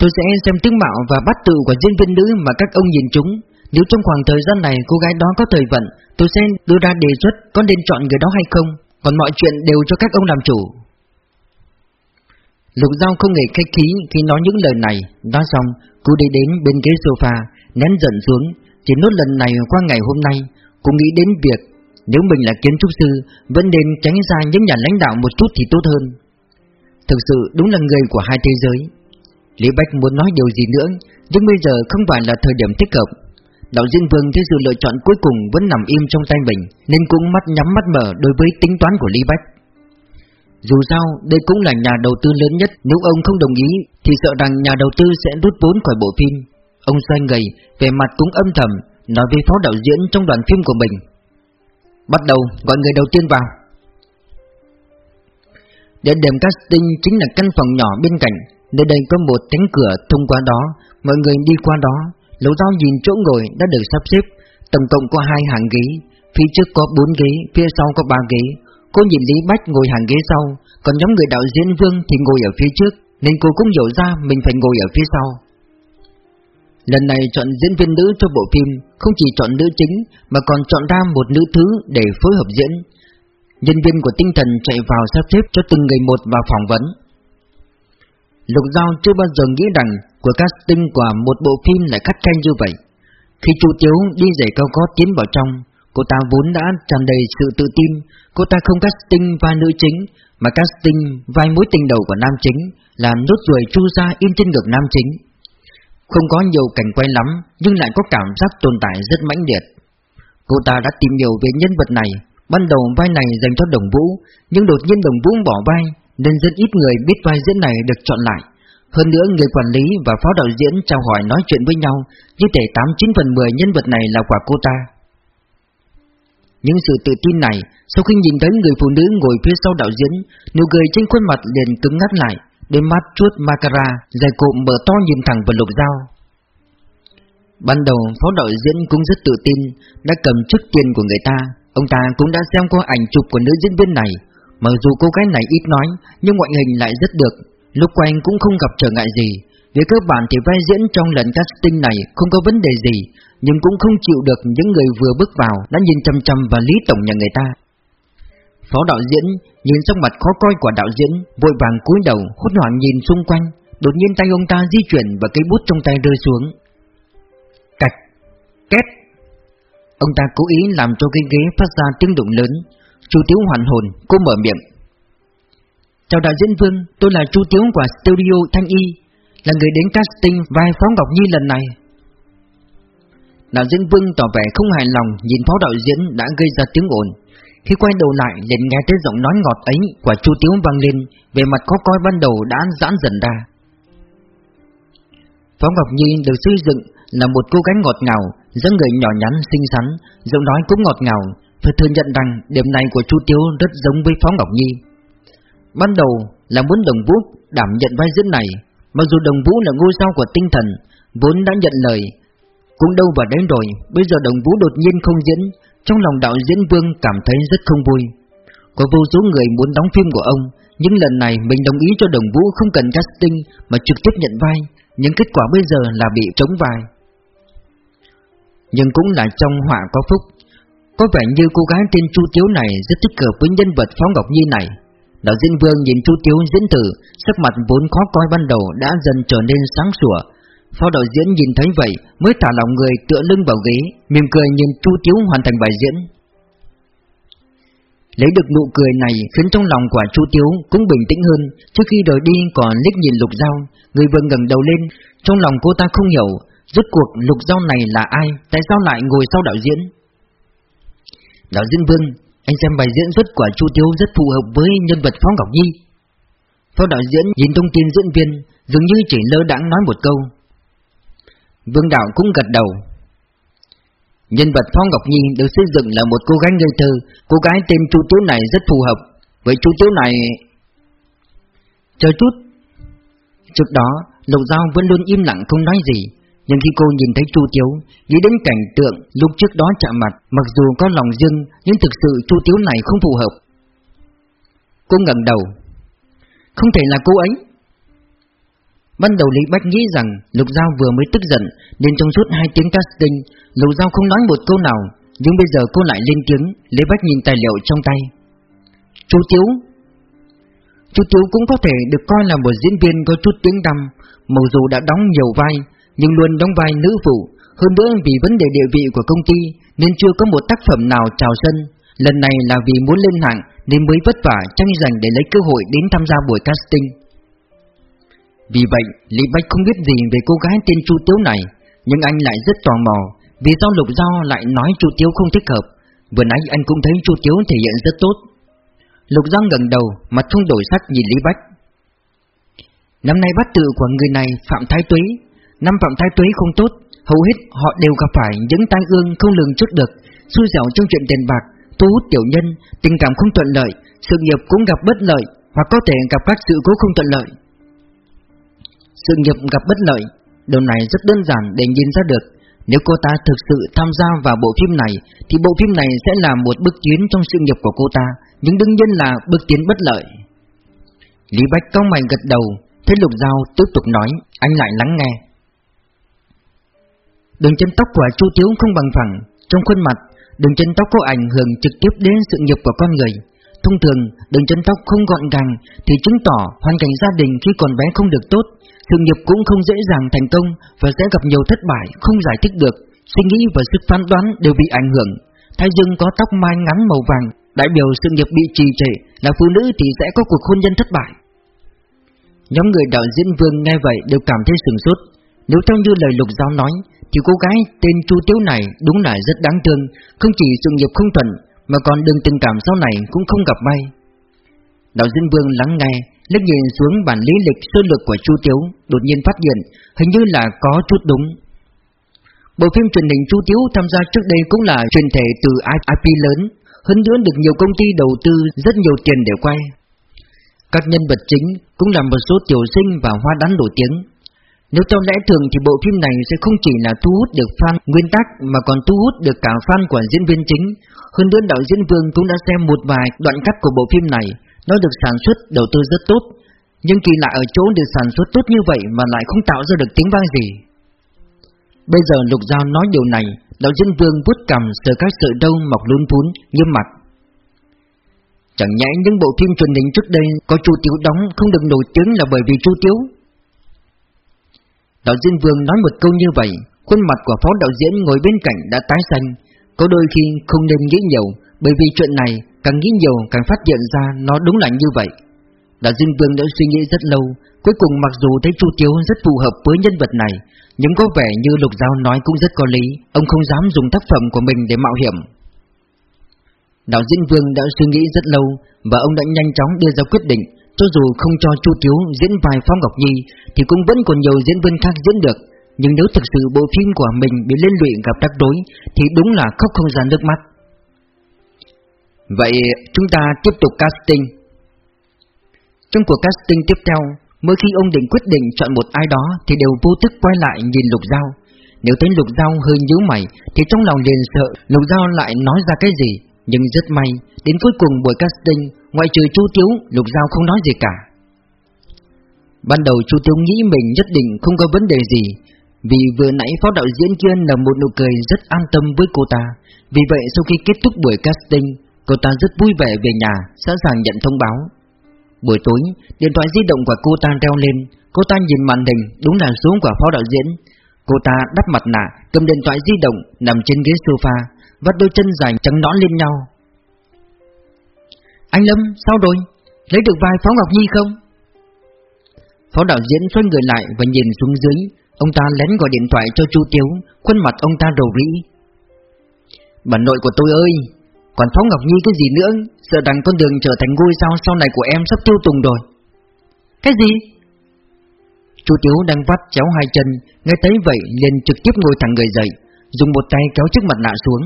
Speaker 1: tôi sẽ xem tướng mạo và bắt tự của diễn viên nữ mà các ông nhìn chúng. Nếu trong khoảng thời gian này cô gái đó có thời vận, tôi sẽ đưa ra đề xuất có nên chọn người đó hay không, còn mọi chuyện đều cho các ông làm chủ. Lục Giao không hề khách khí khi nói những lời này, nói xong, cô đi đến bên ghế sofa, nén giận xuống, chỉ nốt lần này qua ngày hôm nay, cô nghĩ đến việc nếu mình là kiến trúc sư Vẫn nên tránh ra những nhà lãnh đạo một chút thì tốt hơn. Thực sự đúng là người của hai thế giới. Lý Bách muốn nói điều gì nữa Nhưng bây giờ không phải là thời điểm thích hợp. Đạo diễn Vương thấy sự lựa chọn cuối cùng vẫn nằm im trong tay mình Nên cũng mắt nhắm mắt mở đối với tính toán của Lý Bách. Dù sao, đây cũng là nhà đầu tư lớn nhất Nếu ông không đồng ý Thì sợ rằng nhà đầu tư sẽ rút vốn khỏi bộ phim. Ông xoay người, về mặt cũng âm thầm Nói với phó đạo diễn trong đoàn phim của mình. Bắt đầu gọi người đầu tiên vào. Địa điểm casting chính là căn phòng nhỏ bên cạnh. Nơi đây có một cánh cửa thông qua đó Mọi người đi qua đó. Lỗ dao nhìn chỗ ngồi đã được sắp xếp. Tổng cộng có hai hàng ghế Phía trước có bốn ghế, phía sau có ba ghế. Cô nhìn Lý Bách ngồi hàng ghế sau Còn nhóm người đạo diễn Vương thì ngồi ở phía trước Nên cô cũng hiểu ra mình phải ngồi ở phía sau. Lần này chọn diễn viên nữ cho bộ phim Không chỉ chọn nữ chính Mà còn chọn ra một nữ thứ để phối hợp diễn. Nhân viên của tinh thần chạy vào sắp xếp cho từng người một vào phỏng vấn. Lục Giao chưa bao giờ nghĩ rằng Của casting của một bộ phim lại khắt khe như vậy Khi Chu Tiếu đi giày cao gót tiến vào trong, cô ta vốn đã tràn đầy sự tự tin. Cô ta không casting vai nữ chính, mà casting vai mối tình đầu của nam chính, là nốt ruồi chu ra in trên ngực nam chính. Không có nhiều cảnh quay lắm, nhưng lại có cảm giác tồn tại rất mãnh liệt. Cô ta đã tìm hiểu về nhân vật này, ban đầu vai này dành cho Đồng Vũ, nhưng đột nhiên Đồng Vũ bỏ vai, nên rất ít người biết vai diễn này được chọn lại. Hơn nữa người quản lý và phó đạo diễn chào hỏi nói chuyện với nhau, như thể 89 phần 10 nhân vật này là quả cô ta. Những sự tự tin này, sau khi nhìn thấy người phụ nữ ngồi phía sau đạo diễn, nụ cười trên khuôn mặt liền cứng ngắt lại, đôi mắt chuốt macara, dài cụm mở to nhìn thẳng vào lục dao. Ban đầu phó đạo diễn cũng rất tự tin, đã cầm chức tiền của người ta, ông ta cũng đã xem qua ảnh chụp của nữ diễn viên này. Mặc dù cô gái này ít nói, nhưng ngoại hình lại rất được, lúc quay cũng không gặp trở ngại gì. Về cơ bản thì vai diễn trong lần casting này không có vấn đề gì, nhưng cũng không chịu được những người vừa bước vào đã nhìn chăm chăm vào Lý Tổng nhà người ta. Phó đạo diễn nhìn sắc mặt khó coi của đạo diễn, vội vàng cúi đầu hốt hoảng nhìn xung quanh, đột nhiên tay ông ta di chuyển và cây bút trong tay rơi xuống. Cạch, két. Ông ta cố ý làm cho cái ghế phát ra tiếng động lớn. Chu Tiếu hoàn hồn, cô mở miệng. Chào đạo diễn Vương, tôi là Chu Tiếu của Studio Thanh Y, là người đến casting vai Phó Ngọc Nhi lần này. Đạo diễn Vương tỏ vẻ không hài lòng nhìn phó đạo diễn đã gây ra tiếng ồn. Khi quay đầu lại liền nghe thấy giọng nói ngọt ấy của Chu Tiếu vang lên, về mặt khó coi ban đầu đã giãn dần ra. Phó Ngọc Nhi được xây dựng là một cô gái ngọt ngào, dáng người nhỏ nhắn xinh xắn, giọng nói cũng ngọt ngào. Phải thừa nhận rằng điểm này của Chu Tiếu rất giống với Phó Ngọc Nhi. Ban đầu là muốn Đồng Vũ đảm nhận vai diễn này, mặc dù Đồng Vũ là ngôi sao của tinh thần, vốn đã nhận lời, cũng đâu vào đấy rồi, bây giờ Đồng Vũ đột nhiên không diễn, trong lòng đạo diễn Vương cảm thấy rất không vui. Có vô số người muốn đóng phim của ông, nhưng lần này mình đồng ý cho Đồng Vũ không cần casting mà trực tiếp nhận vai, nhưng kết quả bây giờ là bị trống vai. Nhưng cũng là trong họa có phúc, có vẻ như cô gái tên Chu Tiếu này rất thích hợp với nhân vật Phó Ngọc Nhi này. Đạo diễn Vương nhìn Chu Tiếu diễn thử sắc mặt vốn khó coi ban đầu đã dần trở nên sáng sủa, Phó đạo diễn nhìn thấy vậy mới thả lòng người tựa lưng vào ghế, mỉm cười nhìn Chu Tiếu hoàn thành bài diễn. Lấy được nụ cười này khiến trong lòng của Chu Tiếu cũng bình tĩnh hơn, trước khi rời đi còn liếc nhìn Lục Giao, người vừa ngẩng đầu lên, trong lòng cô ta không hiểu, rốt cuộc Lục Giao này là ai, tại sao lại ngồi sau đạo diễn? Đạo diễn Vương, anh xem bài diễn xuất của Chu Tiếu rất phù hợp với nhân vật Phó Ngọc Nhi. Phó đạo diễn nhìn thông tin diễn viên, dường như chỉ lơ đãng nói một câu, Vương Đạo cũng gật đầu. Nhân vật Phong Ngọc Nhi được xây dựng là một cô gái ngây thơ, cô gái tên Chu Tiếu này rất phù hợp. Với Chu Tiếu này... Chờ chút. Trước đó, Lục Giao vẫn luôn im lặng không nói gì, nhưng khi cô nhìn thấy Chu Tiếu, nghĩ đến cảnh tượng lúc trước đó chạm mặt, mặc dù có lòng riêng, nhưng thực sự Chu Tiếu này không phù hợp. Cô ngẩng đầu. Không thể là cô ấy. Ban đầu Lý Bách nghĩ rằng Lục Giao vừa mới tức giận Nên trong suốt hai tiếng casting Lục Giao không nói một câu nào Nhưng bây giờ cô lại lên tiếng Lý Bách nhìn tài liệu trong tay Chú Tiếu Chú Tiếu cũng có thể được coi là một diễn viên có chút tiếng tăm Mặc dù đã đóng nhiều vai nhưng luôn đóng vai nữ phụ Hơn nữa vì vấn đề địa vị của công ty Nên chưa có một tác phẩm nào chào sân Lần này là vì muốn lên hạng Nên mới vất vả tranh giành để lấy cơ hội đến tham gia buổi casting vì vậy, Lý Bách không biết gì về cô gái tên Chu Tiếu này, nhưng anh lại rất tò mò, vì sao Lục Giao lại nói Chu Tiếu không thích hợp. Vừa nãy anh cũng thấy Chu Tiếu thể hiện rất tốt. Lục Giao gần đầu, mặt không đổi sắc nhìn Lý Bách. Năm nay bắt tự của người này Phạm Thái Tuế, năm Phạm Thái Tuế không tốt, hầu hết họ đều gặp phải những tai ương không lường trước được, xui dẻo trong chuyện tiền bạc, thu hút tiểu nhân, tình cảm không thuận lợi, sự nghiệp cũng gặp bất lợi, hoặc có thể gặp các sự cố không thuận lợi. Sự nghiệp gặp bất lợi Điều này rất đơn giản để nhìn ra được. Nếu cô ta thực sự tham gia vào bộ phim này Thì bộ phim này sẽ là một bước tiến trong sự nghiệp của cô ta Nhưng đương nhiên là bước tiến bất lợi. Lý Bách cao mày gật đầu Thế Lục Giao tiếp tục nói Anh lại lắng nghe. Đường chân tóc của Chu Tiếu không bằng phẳng Trong khuôn mặt Đường chân tóc có ảnh hưởng trực tiếp đến sự nghiệp của con người Thông thường, đường chân tóc không gọn gàng thì chứng tỏ hoàn cảnh gia đình khi còn bé không được tốt, sự nghiệp cũng không dễ dàng thành công và sẽ gặp nhiều thất bại không giải thích được, suy nghĩ và sức phán đoán đều bị ảnh hưởng. Thái Dương có tóc mai ngắn màu vàng, đại biểu sự nghiệp bị trì trệ, là phụ nữ thì sẽ có cuộc hôn nhân thất bại. Nhóm người đạo diễn Vương nghe vậy đều cảm thấy sửng sốt. Nếu theo như lời Lục Giao nói, thì cô gái tên Chu Tiếu này đúng là rất đáng thương, không chỉ sự nghiệp không thuận, mà còn đường tình cảm sau này cũng không gặp may. Đạo diễn Vương lắng nghe, liếc nhìn xuống bản lý lịch sơ lược của Chu Tiếu, đột nhiên phát hiện, hình như là có chút đúng. Bộ phim truyền hình Chu Tiếu tham gia trước đây cũng là truyền thể từ IP lớn, hơn nữa được nhiều công ty đầu tư rất nhiều tiền để quay. Các nhân vật chính cũng là một số tiểu sinh và hoa đán nổi tiếng. Nếu theo lẽ thường thì bộ phim này sẽ không chỉ là thu hút được fan nguyên tác mà còn thu hút được cả fan của diễn viên chính. Hơn nữa đạo diễn Vương cũng đã xem một vài đoạn cắt của bộ phim này, nó được sản xuất đầu tư rất tốt. Nhưng kỳ lạ ở chỗ được sản xuất tốt như vậy mà lại không tạo ra được tiếng vang gì. Bây giờ Lục Giao nói điều này, đạo diễn Vương vuốt cầm sờ các sợi đâu mọc lún thún, nghiêm mặt. Chẳng nhẽ những bộ phim truyền hình trước đây có Chu Tiếu đóng không được nổi tiếng là bởi vì Chu Tiếu. Đạo diễn Vương nói một câu như vậy, khuôn mặt của phó đạo diễn ngồi bên cạnh đã tái xanh. Có đôi khi không nên nghĩ nhiều, bởi vì chuyện này càng nghĩ nhiều càng phát hiện ra nó đúng là như vậy. Đạo diễn Vương đã suy nghĩ rất lâu, cuối cùng mặc dù thấy Chu Tiếu rất phù hợp với nhân vật này, nhưng có vẻ như Lục Giao nói cũng rất có lý, ông không dám dùng tác phẩm của mình để mạo hiểm. Đạo diễn Vương đã suy nghĩ rất lâu và ông đã nhanh chóng đưa ra quyết định, cho dù không cho Chu Tiếu diễn vai phong Ngọc Nhi thì cũng vẫn còn nhiều diễn viên khác diễn được, nhưng nếu thực sự bộ phim của mình bị liên lụy gặp rắc rối thì đúng là khóc không ra nước mắt. Vậy chúng ta tiếp tục casting. Trong cuộc casting tiếp theo, mỗi khi ông định quyết định chọn một ai đó thì đều vô thức quay lại nhìn Lục Giao. Nếu thấy Lục Giao hơi nhíu mày thì trong lòng liền sợ Lục Giao lại nói ra cái gì, nhưng rất may, đến cuối cùng buổi casting, ngoại trừ Chu Tiếu, Lục Giao không nói gì cả. Ban đầu Chu Tiếu nghĩ mình nhất định không có vấn đề gì, vì vừa nãy phó đạo diễn kia là một nụ cười rất an tâm với cô ta. Vì vậy sau khi kết thúc buổi casting, cô ta rất vui vẻ về nhà, sẵn sàng nhận thông báo. Buổi tối, điện thoại di động của cô ta reo lên, cô ta nhìn màn hình, đúng là số của phó đạo diễn. Cô ta đắp mặt nạ, cầm điện thoại di động, nằm trên ghế sofa, vắt đôi chân dài trắng nõn lên nhau. Anh Lâm, sao rồi? Lấy được vai Phó Ngọc Nhi không? Phó đạo diễn xoay người lại và nhìn xuống dưới, ông ta lén gọi điện thoại cho Chu Tiếu, khuôn mặt ông ta rầu rĩ. Bà nội của tôi ơi, còn Phó Ngọc Nhi cái gì nữa, sợ rằng con đường trở thành ngôi sao sau này của em sắp tiêu tùng rồi. Cái gì? Chu Tiếu đang vắt chéo hai chân, nghe thấy vậy liền trực tiếp ngồi thẳng người dậy, dùng một tay kéo chiếc mặt nạ xuống.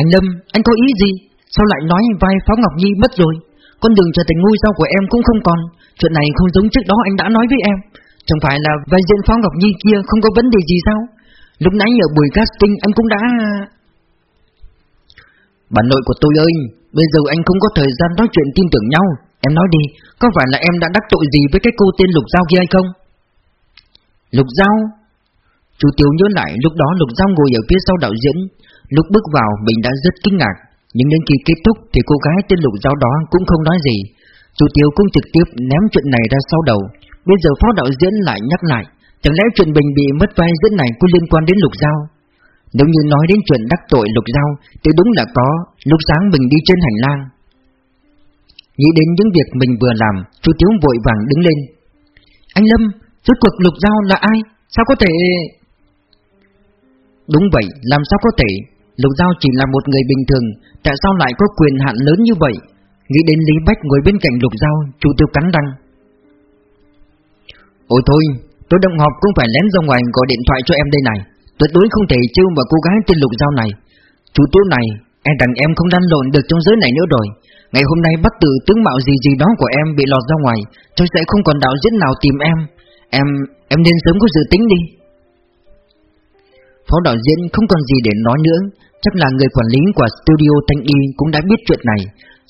Speaker 1: Anh Lâm, anh có ý gì? Sao lại nói vai Phó Ngọc Nhi mất rồi? Con đường trở thành ngôi sao của em cũng không còn. Chuyện này không giống trước đó anh đã nói với em. Chẳng phải là vai diễn Phó Ngọc Nhi kia không có vấn đề gì sao? Lúc nãy ở buổi casting anh cũng đã... Bà nội của tôi ơi, bây giờ anh không có thời gian nói chuyện tin tưởng nhau. Em nói đi, có phải là em đã đắc tội gì với cái cô tên Lục Giao kia hay không? Lục Giao? Chú Tiếu nhớ lại lúc đó Lục Giao ngồi ở phía sau đạo diễn, Lúc bước vào mình đã rất kinh ngạc. Nhưng đến khi kết thúc thì cô gái tên lục giáo đó cũng không nói gì. Chủ tiêu cũng trực tiếp ném chuyện này ra sau đầu. Bây giờ phó đạo diễn lại nhắc lại Chẳng lẽ chuyện Bình bị mất vai diễn này có liên quan đến lục giao Nếu như nói đến chuyện đắc tội lục giao Thì đúng là có. Lúc sáng mình đi trên hành lang. Nghĩ đến những việc mình vừa làm Chú Tiếu vội vàng đứng lên. Anh Lâm, rốt cuộc lục giao là ai? Sao có thể... Đúng vậy, làm sao có thể? Lục Giao chỉ là một người bình thường Tại sao lại có quyền hạn lớn như vậy? Nghĩ đến Lý Bách ngồi bên cạnh Lục Giao Chủ tiêu cắn răng. Ôi thôi Tôi đồng họp cũng phải lén ra ngoài gọi điện thoại cho em đây này. Tuyệt đối không thể trêu vào cô gái tên Lục Giao này. Chủ tiêu này Em rằng em không lăn lộn được trong giới này nữa rồi. Ngày hôm nay bắt tử tướng mạo gì gì đó của em bị lọt ra ngoài Tôi sẽ không còn đạo diễn nào tìm em. Em, em nên sớm có dự tính đi. Phó đạo diễn không còn gì để nói nữa. Chắc là người quản lý của studio Thanh Y cũng đã biết chuyện này.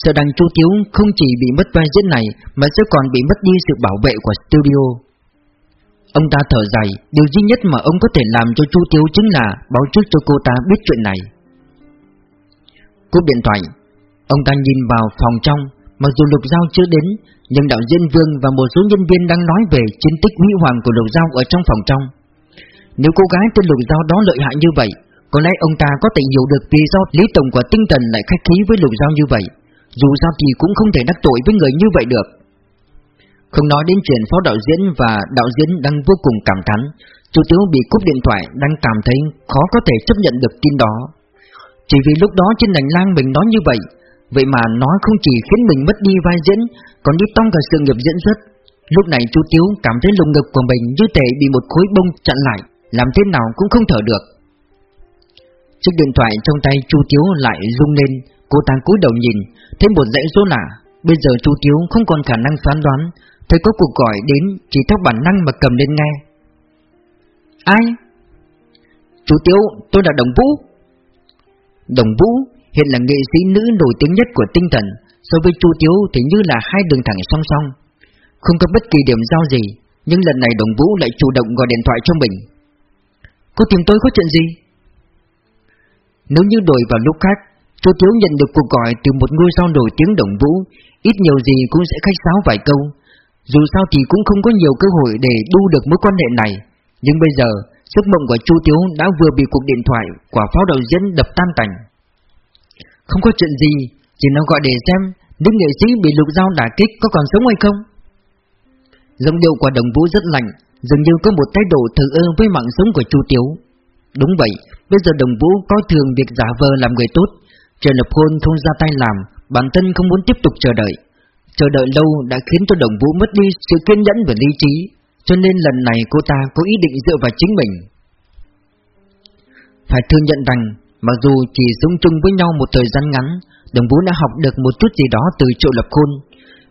Speaker 1: Sợ rằng Chu Tiếu không chỉ bị mất vai diễn này, Mà sẽ còn bị mất đi sự bảo vệ của studio. Ông ta thở dài, Điều duy nhất mà ông có thể làm cho Chu Tiếu chính là Báo trước cho cô ta biết chuyện này. Cúp điện thoại, Ông ta nhìn vào phòng trong. Mặc dù Lục Giao chưa đến, Nhưng đạo diễn Vương và một số nhân viên đang nói về chiến tích huy hoàng của Lục Giao ở trong phòng trong. Nếu cô gái tên Lục Giao đó lợi hại như vậy, Có lẽ ông ta có thể hiểu được vì sao Lý Tổng của tinh thần lại khách khí với Lục Giao như vậy. Dù sao thì cũng không thể đắc tội với người như vậy được. Không nói đến chuyện phó đạo diễn và đạo diễn đang vô cùng cảm thán Chú Tiếu bị cúp điện thoại đang cảm thấy khó có thể chấp nhận được tin đó. Chỉ vì lúc đó trên hành lang mình nói như vậy Vậy mà nói không chỉ khiến mình mất đi vai diễn, Còn đi tông cả sự nghiệp diễn xuất. Lúc này chú Tiếu cảm thấy lồng ngực của mình như thể bị một khối bông chặn lại. Làm thế nào cũng không thở được. Chiếc điện thoại trong tay chú Tiếu lại rung lên Cô ta cúi đầu nhìn Thấy một dãy số lạ. Bây giờ chú Tiếu không còn khả năng phán đoán Thấy có cuộc gọi đến Chỉ theo bản năng mà cầm lên nghe. Ai? Chú Tiếu, tôi là Đồng Vũ. Đồng Vũ hiện là nghệ sĩ nữ nổi tiếng nhất của tinh thần So với Chu Tiếu thì như là hai đường thẳng song song. Không có bất kỳ điểm giao gì Nhưng lần này Đồng Vũ lại chủ động gọi điện thoại cho mình Cô tìm tôi có chuyện gì? Nếu như đổi vào lúc khác, Chu Tiếu nhận được cuộc gọi từ một ngôi sao nổi tiếng Đồng Vũ, Ít nhiều gì cũng sẽ khách sáo vài câu. Dù sao thì cũng không có nhiều cơ hội để đu được mối quan hệ này. Nhưng bây giờ, Giấc mộng của Chu Tiếu đã vừa bị cuộc điện thoại của pháo đầu diễn đập tan tành. Không có chuyện gì, Chỉ nó gọi để xem nữ nghệ sĩ bị lục dao đả kích có còn sống hay không. Giọng điệu của đồng vũ rất lạnh Dường như có một thái độ thờ ơ với mạng sống của chu Tiếu. Đúng vậy Bây giờ đồng vũ có thường việc giả vờ làm người tốt. Trời lập hôn không ra tay làm Bản thân không muốn tiếp tục chờ đợi. Chờ đợi lâu đã khiến cho đồng vũ mất đi sự kiên nhẫn và lý trí Cho nên lần này cô ta có ý định dựa vào chính mình. Phải thừa nhận rằng Mặc dù chỉ sống chung với nhau một thời gian ngắn, Đồng Vũ đã học được một chút gì đó từ Triệu Lập Khôn.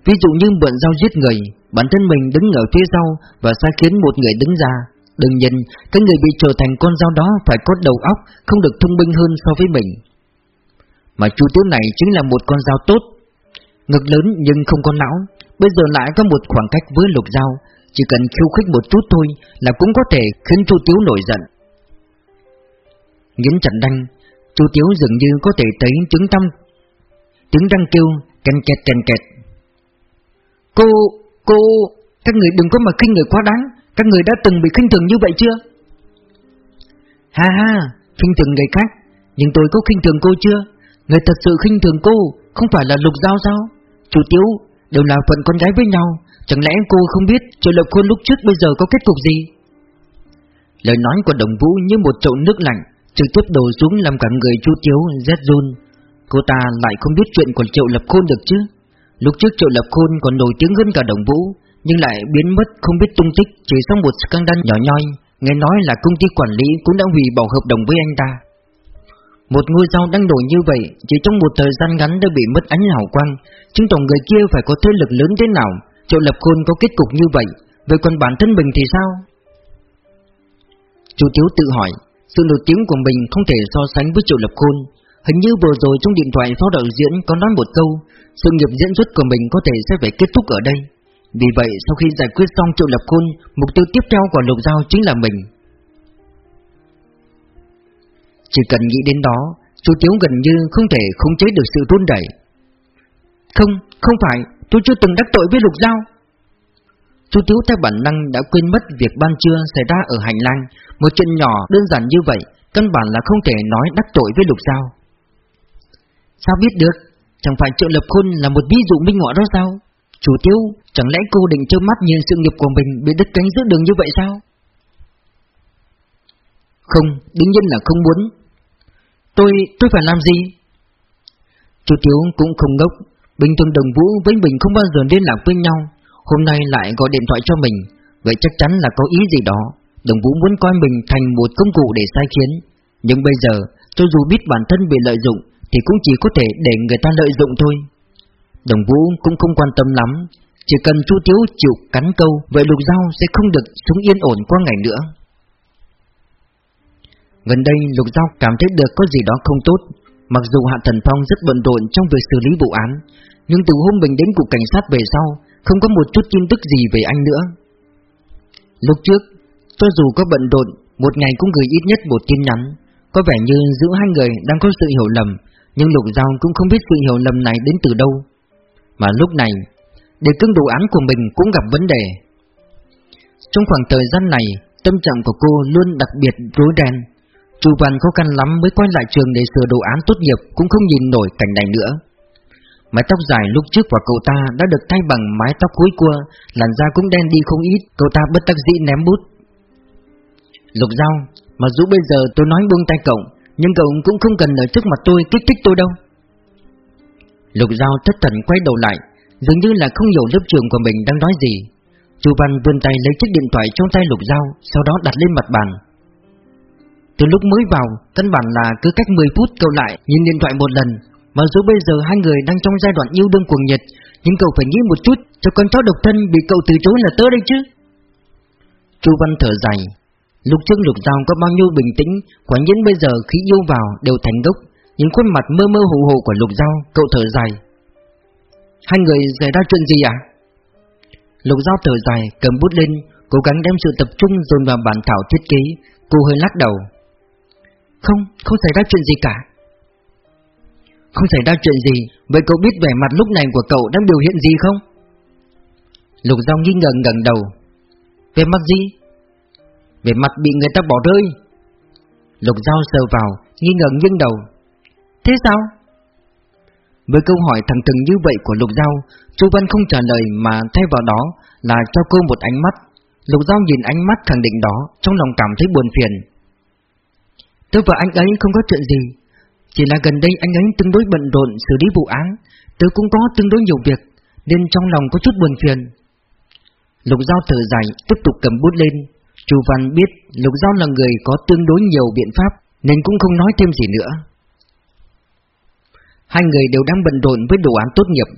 Speaker 1: Ví dụ như mượn dao giết người, bản thân mình đứng ở phía sau và sai khiến một người đứng ra. Đừng nhìn, cái người bị trở thành con dao đó phải có đầu óc, không được thông minh hơn so với mình. Mà chú Tiếu này chính là một con dao tốt, ngực lớn nhưng không có não. Bây giờ lại có một khoảng cách với lục dao, chỉ cần khiêu khích một chút thôi là cũng có thể khiến chú Tiếu nổi giận. Nghiến chặt đanh, Chu Tiếu dường như có thể thấy chứng tâm Tiếng răng kêu Kèn kẹt kèn kẹt Cô, cô Các người đừng có mà khinh người quá đáng. Các người đã từng bị khinh thường như vậy chưa? Ha ha Khinh thường người khác. Nhưng tôi có khinh thường cô chưa? Người thật sự khinh thường cô Không phải là lục giao sao? Chủ tiếu đều là phận con gái với nhau. Chẳng lẽ cô không biết Triệu Lập Khôn lúc trước bây giờ có kết cục gì? Lời nói của đồng vũ như một chậu nước lạnh trực tiếp đổ xuống làm cả người chu tiếu rét run. Cô ta lại không biết chuyện của Triệu Lập Khôn được chứ? Lúc trước Triệu Lập Khôn còn nổi tiếng hơn cả Đồng Vũ, nhưng lại biến mất không biết tung tích chỉ sau một scandal nhỏ nhoi. Nghe nói là công ty quản lý cũng đã hủy bỏ hợp đồng với anh ta. Một ngôi sao đang nổi như vậy, chỉ trong một thời gian ngắn đã bị mất ánh hào quang, chứng tỏ người kia phải có thế lực lớn thế nào. Triệu Lập Khôn có kết cục như vậy, vậy còn bản thân mình thì sao? Chú Tiếu tự hỏi, sự nổi tiếng của mình không thể so sánh với Triệu Lập Khôn Hình như vừa rồi trong điện thoại phó đạo diễn có nói một câu Sự nghiệp diễn xuất của mình có thể sẽ phải kết thúc ở đây. Vì vậy sau khi giải quyết xong Triệu Lập Khôn Mục tiêu tiếp theo của Lục Giao chính là mình. Chỉ cần nghĩ đến đó Chú Tiếu gần như không thể khống chế được sự tôn đẩy Không, không phải Tôi chưa từng đắc tội với Lục Giao. Chú Tiếu theo bản năng đã quên mất việc ban trưa xảy ra ở hành lang. Một chuyện nhỏ đơn giản như vậy Căn bản là không thể nói đắc tội với Lục Giao. Sao biết được? Chẳng phải Triệu Lập Khôn là một ví dụ minh họa đó sao? Chủ tiêu, Chẳng lẽ cô định trơ mắt nhìn sự nghiệp của mình Bị đứt cánh giữa đường như vậy sao? Không Đương nhiên là không muốn. Tôi, tôi phải làm gì? Chủ Tiếu cũng không ngốc. Bình thường đồng vũ với mình không bao giờ liên lạc với nhau. Hôm nay lại gọi điện thoại cho mình. Vậy chắc chắn là có ý gì đó. Đồng Vũ muốn coi mình thành một công cụ để sai khiến. Nhưng bây giờ Cho dù biết bản thân bị lợi dụng thì cũng chỉ có thể để người ta lợi dụng thôi. Đồng Vũ cũng không quan tâm lắm, Chỉ cần Chu Tiếu chịu cắn câu, Vậy Lục Giao sẽ không được sống yên ổn qua ngày nữa. Gần đây, Lục Giao cảm thấy được có gì đó không tốt. Mặc dù Hạ Thần Phong rất bận rộn trong việc xử lý vụ án, Nhưng từ hôm mình đến cục cảnh sát về sau, không có một chút tin tức gì về anh nữa. Lúc trước, Cho dù có bận rộn, Một ngày cũng gửi ít nhất một tin nhắn, Có vẻ như giữa hai người đang có sự hiểu lầm. Nhưng Lục Giao cũng không biết sự hiểu lầm này đến từ đâu Mà lúc này Đề cương đồ án của mình cũng gặp vấn đề Trong khoảng thời gian này tâm trạng của cô luôn đặc biệt rối ren. Chu Văn khó khăn lắm mới quay lại trường để sửa đồ án tốt nghiệp cũng không nhìn nổi cảnh này nữa. Mái tóc dài lúc trước của cậu ta đã được thay bằng mái tóc cuối cua, làn da cũng đen đi không ít, cậu ta bất đắc dĩ ném bút. Lục Giao, mà dù bây giờ tôi nói buông tay cậu, nhưng cậu cũng không cần ở trước mặt tôi kích thích tôi đâu. Lục Giao thất thần quay đầu lại, dường như là không hiểu lớp trường của mình đang nói gì. Chu Văn vươn tay lấy chiếc điện thoại trong tay Lục Giao, sau đó đặt lên mặt bàn. Từ lúc mới vào, căn bản là cứ cách 10 phút cậu lại nhìn điện thoại một lần. Mặc dù bây giờ hai người đang trong giai đoạn yêu đương cuồng nhiệt, nhưng cậu phải nghĩ một chút cho con chó độc thân bị cậu từ chối là tớ đây chứ. Chu Văn thở dài. Lúc trước Lục Giao có bao nhiêu bình tĩnh, quả nhiên bây giờ khi yêu vào đều thành gốc. Những khuôn mặt mơ mơ hồ hồ của Lục Giao, cậu thở dài. Hai người xảy ra chuyện gì à? Lục Giao thở dài, cầm bút lên, cố gắng đem sự tập trung dồn vào bản thảo thiết kế. Cô hơi lắc đầu. Không, không xảy ra chuyện gì cả Không xảy ra chuyện gì Vậy cậu biết vẻ mặt lúc này của cậu đang biểu hiện gì không? Lục Giao nghi ngờ ngẩng đầu Về mặt gì? Về mặt bị người ta bỏ rơi. Lục Giao sờ vào, Nghi ngờ nghiêng đầu. Thế sao? Với câu hỏi thẳng thừng như vậy của Lục Giao, Chu Văn không trả lời mà thay vào đó Là cho cô một ánh mắt. Lục Giao nhìn ánh mắt khẳng định đó, Trong lòng cảm thấy buồn phiền. Tớ và anh ấy không có chuyện gì. Chỉ là gần đây anh ấy tương đối bận rộn xử lý vụ án. Tớ cũng có tương đối nhiều việc, Nên trong lòng có chút buồn phiền. Lục Giao thở dài, Tiếp tục cầm bút lên. Chu Văn biết Lục Giao là người có tương đối nhiều biện pháp Nên cũng không nói thêm gì nữa Hai người đều đang bận rộn với đồ án tốt nghiệp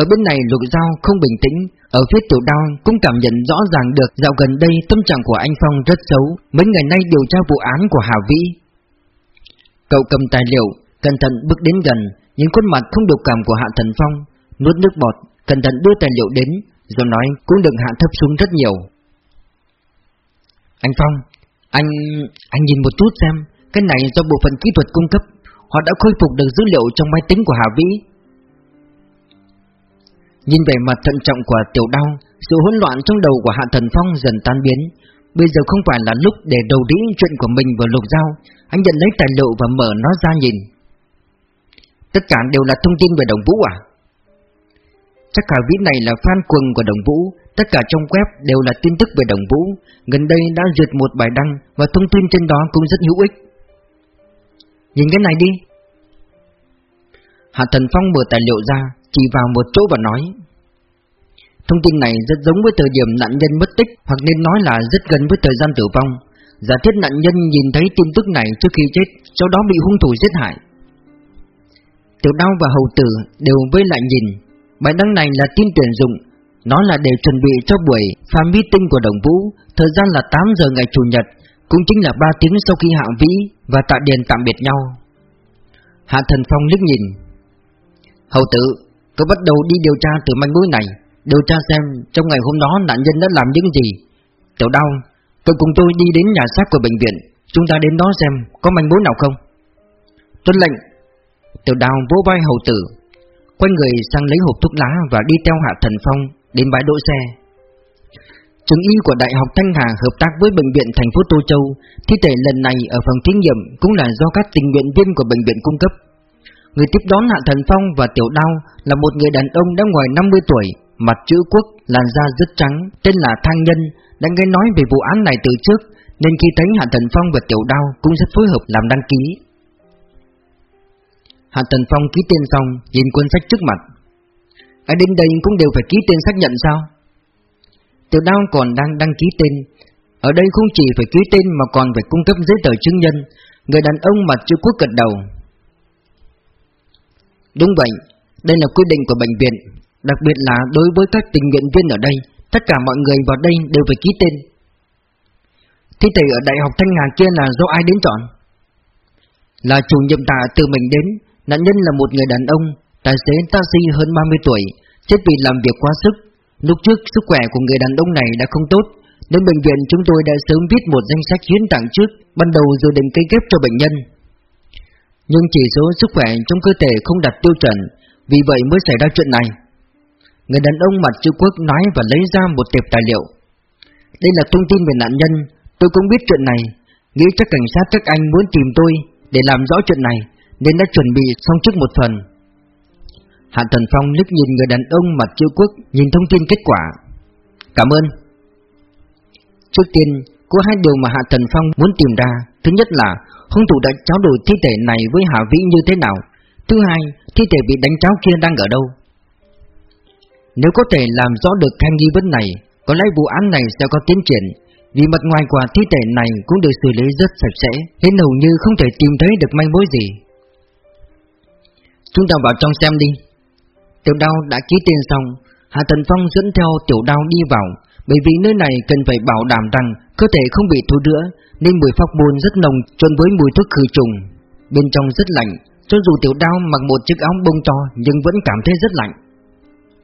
Speaker 1: Ở bên này Lục Giao không bình tĩnh ở phía tiểu đao cũng cảm nhận rõ ràng được dạo gần đây tâm trạng của anh Phong rất xấu, mấy ngày nay điều tra vụ án của Hà Vĩ. Cậu cầm tài liệu, cẩn thận bước đến gần, những khuôn mặt không được cảm của Hạ Thần Phong, nuốt nước bọt, cẩn thận đưa tài liệu đến, rồi nói cũng đừng hạ thấp xuống rất nhiều. Anh Phong, anh... anh nhìn một chút xem, cái này do bộ phận kỹ thuật cung cấp, họ đã khôi phục được dữ liệu trong máy tính của Hà Vĩ, Nhìn vẻ mặt thận trọng của tiểu đau Sự hỗn loạn trong đầu của Hạ Thần Phong dần tan biến. Bây giờ không phải là lúc để đầu đĩ chuyện của mình vào lục dao Anh nhận lấy tài liệu và mở nó ra nhìn. Tất cả đều là thông tin về đồng vũ à? Chắc cả vĩ này là fan cuồng của đồng vũ. Tất cả trong web đều là tin tức về đồng vũ. Gần đây đã duyệt một bài đăng Và thông tin trên đó cũng rất hữu ích. Nhìn cái này đi. Hạ Thần Phong mở tài liệu ra, chỉ vào một chỗ và nói. Thông tin này rất giống với thời điểm nạn nhân mất tích, Hoặc nên nói là rất gần với thời gian tử vong. Giả thiết nạn nhân nhìn thấy tin tức này trước khi chết, Sau đó bị hung thủ giết hại. Tiểu đao và hầu tử đều với lại nhìn. Bài đăng này là tin tuyển dụng. Nó là để chuẩn bị cho buổi fan meeting của Đồng Vũ. Thời gian là 8 giờ ngày Chủ nhật, Cũng chính là 3 tiếng sau khi Hạ Vĩ và Tạ Điền tạm biệt nhau. Hạ Thần Phong liếc nhìn. Hầu tử, Tôi bắt đầu đi điều tra từ manh mối này. Điều tra xem trong ngày hôm đó nạn nhân đã làm những gì. Tiểu đau cậu cùng tôi đi đến nhà xác của bệnh viện. Chúng ta đến đó xem có manh mối nào không. Tuân lệnh. Tiểu đào vỗ vai hầu tử. Quay người sang lấy hộp thuốc lá Và đi theo Hạ Thần Phong đến bãi đỗ xe Trường y của Đại học Thanh Hà hợp tác với Bệnh viện thành phố Tô Châu Thi thể lần này ở phòng thí nghiệm Cũng là do các tình nguyện viên của bệnh viện cung cấp Người tiếp đón Hạ Thần Phong và Tiểu Đao là một người đàn ông đã ngoài 50 tuổi, mặt chữ quốc, làn da rất trắng, tên là Thang Nhân, đã nghe nói về vụ án này từ trước, nên khi thấy Hạ Thần Phong và Tiểu Đao cũng rất phối hợp làm đăng ký. Hạ Tần Phong ký tên xong, nhìn cuốn sách trước mặt. Ai đến đây cũng đều phải ký tên xác nhận sao? Tiểu Đao còn đang đăng ký tên. Ở đây không chỉ phải ký tên mà còn phải cung cấp giấy tờ chứng nhân. Người đàn ông mặt chữ quốc cật đầu, Đúng vậy, đây là quy định của bệnh viện, đặc biệt là đối với các tình nguyện viên ở đây, tất cả mọi người vào đây đều phải ký tên. Thi thể ở Đại học Thanh Hà kia là do ai đến chọn? Là chủ nhiệm tạ từ mình đến, nạn nhân là một người đàn ông, tài xế taxi hơn 30 tuổi, chết vì làm việc quá sức. Lúc trước sức khỏe của người đàn ông này đã không tốt, nên bệnh viện chúng tôi đã sớm viết một danh sách hiến tặng trước, ban đầu dự định cây ghép cho bệnh nhân. Nhưng chỉ số sức khỏe trong cơ thể không đạt tiêu chuẩn Vì vậy mới xảy ra chuyện này Người đàn ông mặt chữ quốc nói và lấy ra một tiệp tài liệu Đây là thông tin về nạn nhân Tôi cũng biết chuyện này Nghĩ chắc cảnh sát các anh muốn tìm tôi Để làm rõ chuyện này nên đã chuẩn bị xong trước một phần. Hạ Thần Phong liếc nhìn người đàn ông mặt chiêu quốc, Nhìn thông tin kết quả. Cảm ơn. Trước tiên, có hai điều mà Hạ Thần Phong muốn tìm ra. Thứ nhất là, hung thủ đã tráo đổi thi thể này với Hạ Vĩ như thế nào? Thứ hai, thi thể bị đánh cháo kia đang ở đâu? Nếu có thể làm rõ được hai nghi vấn này, Có lẽ vụ án này sẽ có tiến triển, Vì mặt ngoài quả thi thể này cũng được xử lý rất sạch sẽ. Nên hầu như không thể tìm thấy được manh mối gì. Chúng ta vào trong xem đi. Tiểu đao đã ký tên xong Hạ Thần Phong dẫn theo tiểu đao đi vào Bởi vì nơi này cần phải bảo đảm rằng Cơ thể không bị thối rữa, Nên mùi phóc môn rất nồng trộn với mùi thuốc khử trùng. Bên trong rất lạnh Cho dù tiểu đao mặc một chiếc áo bông to Nhưng vẫn cảm thấy rất lạnh.